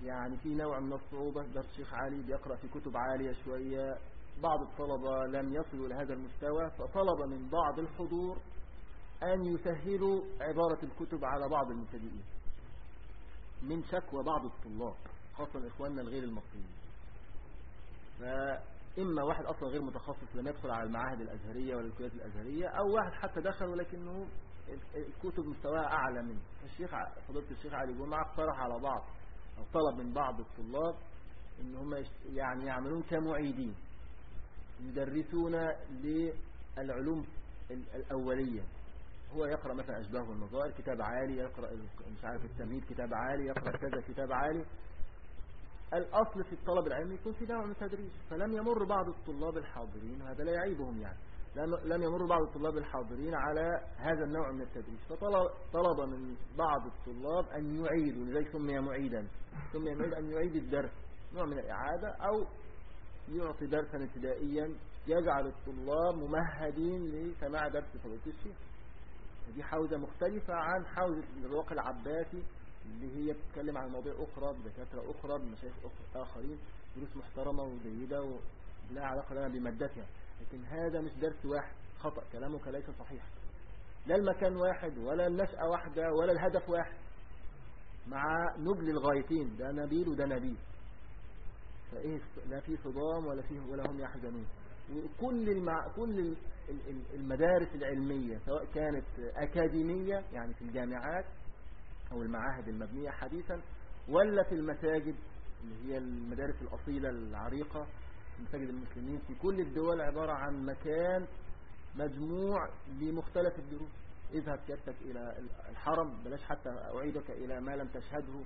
يعني في نوع من الصعوبة. درس الشيخ علي بيقرأ في كتب عالية شوية. بعض الطلبة لم يصلوا إلى هذا المستوى فطلب من بعض الحضور أن يسهلوا عبارة الكتب على بعض المبتدئين. من شكوى بعض الطلاب خاصة إخواننا الغير المصريين فإما واحد أصلا غير متخصص لم يدخل على المعاهد الأزهرية ولا الكليات الأزهرية أو واحد حتى دخل ولكنه الكتب مستواها أعلى منه. فالشيخ ع- فضيلة الشيخ علي جمعة اقترح على بعض أو طلب من بعض الطلاب إن هم يعني يعملون كمعيدين. يدرسون للعلوم ال- الأولية. هو يقرأ مثلا أشباه والنظائر كتاب عالي يقرأ مش عارف التمهيد كتاب عالي يقرأ كذا كتاب عالي. الأصل في الطلب العلمي يكون في نوع من التدريس. فلم يمر بعض الطلاب الحاضرين وهذا لا يعيبهم يعني. لم يمر بعض الطلاب الحاضرين على هذا النوع من التدريس. فطلب طلب من بعض الطلاب أن يعيدوا لذلك سمي معيدا. سمي معيد أن يعيد الدرس. نوع من الإعادة أو يعطي درسا ابتدائيا يجعل الطلاب ممهدين لسماع درس فضيلة الشيخ دي حوزة مختلفة عن حوزة الواقع العباسي اللي هي بتتكلم عن مواضيع أخرى بدكاترة أخرى بمشايخ آخرين دروس محترمة وجيدة ولا علاقة لنا بمادتها. لكن هذا مش درس واحد خطأ كلامك ليس صحيح. لا المكان واحد ولا النشأة واحدة ولا الهدف واحد. مع نبل الغايتين ده نبيل وده نبيل فإيه؟ لا في صدام ولا فيه ولا هم يحزنون. وكل المع... كل ال- ال- ال- المدارس العلمية سواء كانت أكاديمية يعني في الجامعات أو المعاهد المبنية حديثا ولا في المساجد اللي هي المدارس الأصيلة العريقة مساجد المسلمين في كل الدول عبارة عن مكان مجموع لمختلف الدروس. اذهب سيادتك إلى الحرم بلاش حتى أعيدك إلى ما لم تشهده.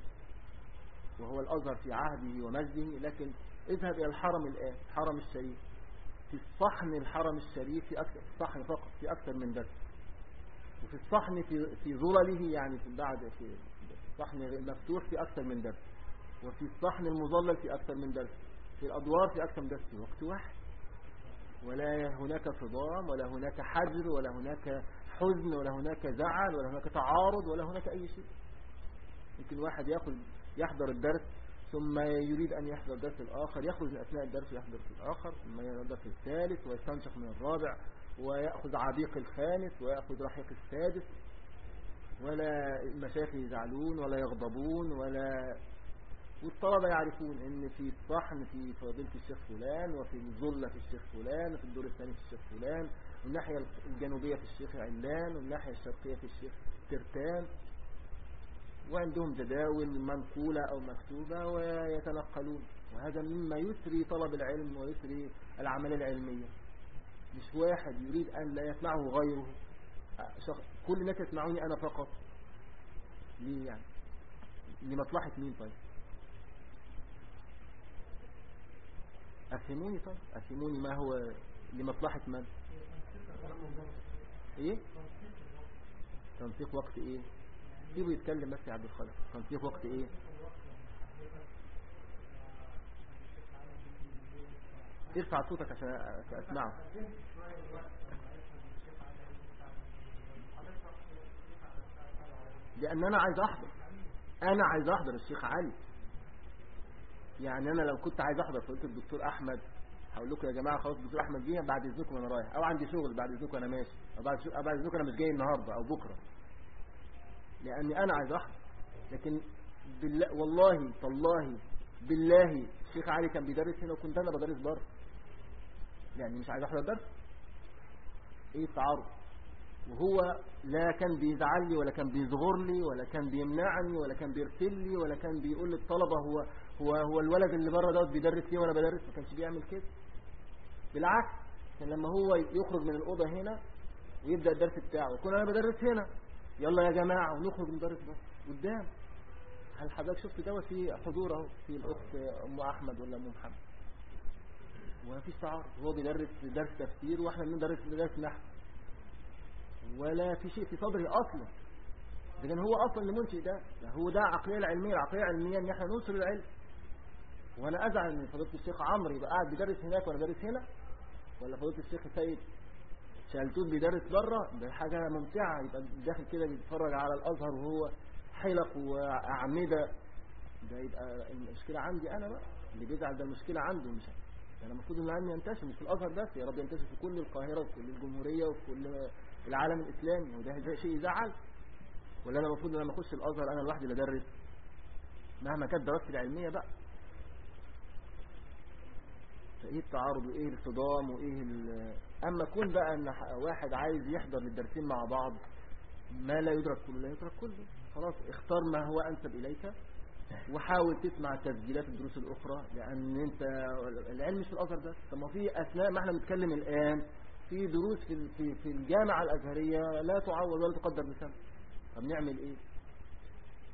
وهو الأزهر في عهده ومجده لكن اذهب إلى الحرم الآن الحرم الشريف. في الصحن الحرم الشريف في أكثر الصحن فقط في أكثر من درس وفي الصحن في في ظلله يعني في بعد في الصحن مفتوح في أكثر من درس وفي الصحن المظلل في أكثر من درس في الأدوار في أكثر من درس في وقت واحد. ولا هناك صدام ولا هناك حجر ولا هناك حزن ولا هناك زعل ولا هناك تعارض ولا هناك أي شيء. يمكن واحد يأخذ يحضر الدرس ثم يريد أن يحضر الدرس الآخر يخرج من أثناء الدرس ويحضر في الآخر ثم يحضر في الثالث ويستنشق من الرابع ويأخذ عبيق الخامس ويأخذ رحيق السادس. ولا المشايخ يزعلون ولا يغضبون ولا والطلبة يعرفون إن في الصحن في فضيلة الشيخ فلان وفي الظلة في الشيخ فلان وفي الدور الثاني في الشيخ فلان والناحية الجنوبية في الشيخ علان والناحية الشرقية في الشيخ ترتان. وعندهم جداول منقولة أو مكتوبة ويتنقلون. وهذا مما يسري طلب العلم ويسري العملية العلمية مش واحد يريد أن لا يسمعه غيره. كل الناس يسمعوني أنا فقط. ليه يعني؟ لمصلحة مين طيب؟ أفهموني طيب. أفهموني ما هو لمصلحة من؟ إيه؟ تنسيق وقت إيه؟ سيبه يتكلم بس يا عبد الخالق. تنسيق وقت إيه؟ ارفع صوتك عشان أسمعه. لأن أنا عايز أحضر. أنا عايز أحضر الشيخ علي. يعني أنا لو كنت عايز أحضر فقلت الدكتور أحمد هقول لكم يا جماعة خلاص الدكتور أحمد جه بعد إذنكم أنا رايح. أو عندي شغل بعد إذنكم أنا ماشي. أو بعد إذنكم أنا مش جاي النهارده أو بكرة. لأني أنا عايز أحضر. لكن بالله والله تالله بالله الشيخ علي كان بيدرس هنا وكنت أنا بدرس بره. يعني مش عايز أحضر درس؟ إيه التعارض وهو لا كان بيزعل لي ولا كان بيصغر لي ولا كان بيمنعني ولا كان بيرسل لي ولا كان بيقول للطلبة هو هو هو الولد اللي بره دوت بيدرس ليه وأنا بدرس ما كانش بيعمل كده. بالعكس كان لما هو يخرج من الأوضة هنا ويبدأ الدرس بتاعه يكون أنا بدرس هنا. يلا يا جماعة ونخرج من درس بس قدام. هل حضرتك شفت دوت؟ في حضور أهو في الأخت أم أحمد ولا أم محمد. وما فيش تعارض هو بيدرس درس تفسير وإحنا بندرس درس نحو. ولا في شيء في صدري أصلا. لكن هو أصلا اللي منشئ ده. هو ده عقلية العلمية. العقلية العلمية إن إحنا ننشر العلم. وأنا أزعل إن فضيلة الشيخ عمرو يبقى قاعد بيدرس هناك وأنا بدرس هنا؟ ولا فضيلة الشيخ سيد شالتوت بيدرس بره ده حاجة ممتعة يبقى داخل كده بيتفرج على الأزهر وهو حلق وأعمدة. ده يبقى المشكلة عندي أنا بقى اللي بيزعل ده المشكلة عنده مش أنا المفروض إن العلم ينتشر مش في الأزهر بس يا رب ينتشر في كل القاهرة وفي كل الجمهورية وفي كل العالم الإسلامي وده شيء يزعل. ولا أنا المفروض إن أنا أخش الأزهر أنا لوحدي ادرس مهما كانت دراستي العلمية بقى. فايه التعارض وايه الصدام وايه اما كون بقى ان واحد عايز يحضر للدرسين مع بعض ما لا يدرك كله؟ لا يدرك كله. خلاص اختار ما هو انسب إليك وحاول تسمع تسجيلات الدروس الأخرى لأن أنت العلم مش في الازهر بس طب ما في أثناء ما إحنا بنتكلم الآن في دروس في في في الجامعة الأزهرية لا تعوض ولا تقدر بثمن طب نعمل إيه؟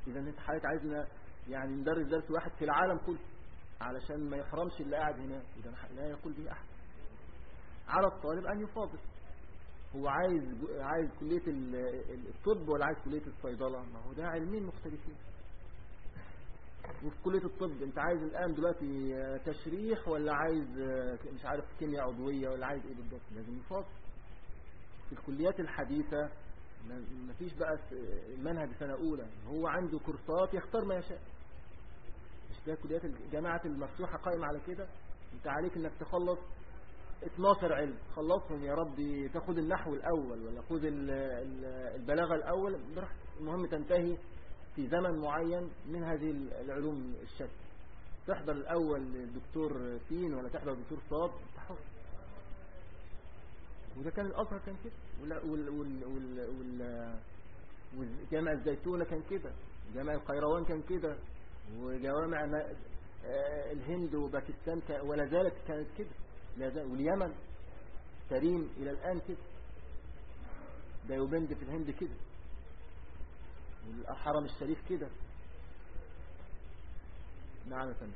إذا أنت حضرتك عايزنا يعني ندرس درس واحد في العالم كله. علشان ما يحرمش اللي قاعد هناك وده لا يقول به أحد. على الطالب أن يفاضل. هو عايز عايز كلية الطب ولا عايز كلية الصيدلة؟ ما هو ده علمين مختلفين. وفي كلية الطب أنت عايز الآن دلوقتي تشريح ولا عايز مش عارف كيمياء عضوية ولا عايز إيه بالضبط؟ لازم يفاضل. في الكليات الحديثة ما فيش بقى منهج سنة أولى. هو عنده كورسات يختار ما يشاء. ده كليات الجامعة المفتوحة قائمة على كده. انت عليك انك تخلص 12 علم. خلصهم يا ربي. تاخد النحو الأول ولا خد البلاغة الأول. المهم تنتهي في زمن معين من هذه العلوم الشتى. تحضر الأول دكتور سين ولا تحضر دكتور صاد؟ حر وده كان الأزهر كان كده. وال وال وال وال والجامع الزيتونة كان كده. جامع القيروان كان كده. وجوامع الهند وباكستان ولا زالت كانت كده. واليمن تريم إلى الآن كده. ده يوبند في الهند كده. الحرم الشريف كده. نعم يا فندم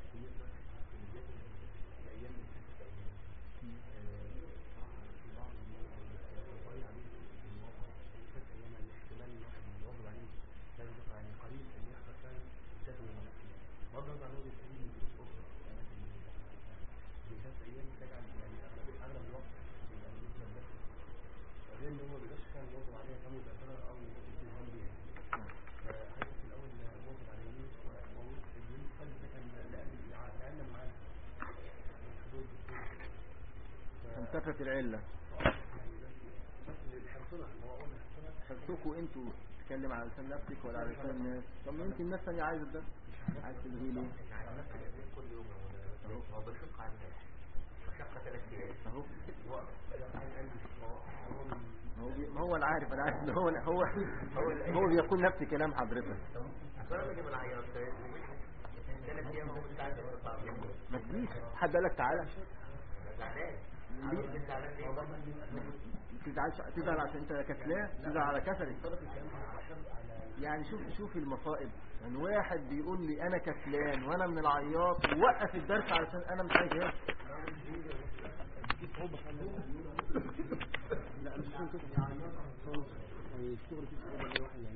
غير ان هو ما بيبقاش كان واظب عليها كم مذاكره أو التزام بيها فحته في الأول واظب على اليمين وموجود في اليمين قد ده كان لاجل لأن معانا الحدود انتفت العلة. حرصكوا أنتوا تتكلم على لسان نفسك ولا على لسان الناس؟ طب ما يمكن الناس ثانية عايزة ده. عايز تلغيه ليه كل يوم. هو بيشق على الناس اهو. ما هو العارف أنا عارف إن هو هو هو, بيقول نفس كلام حضرتك. ما تجيش. حد قال لك تعالى. زعلان تزعل عشان انت كسلان تزعل على كسلك يعني شوف شوف المصائب يعني واحد بيقول لي أنا كسلان وأنا من العياط ووقف الدرس علشان أنا مش عايز أجي لا مش كده يعني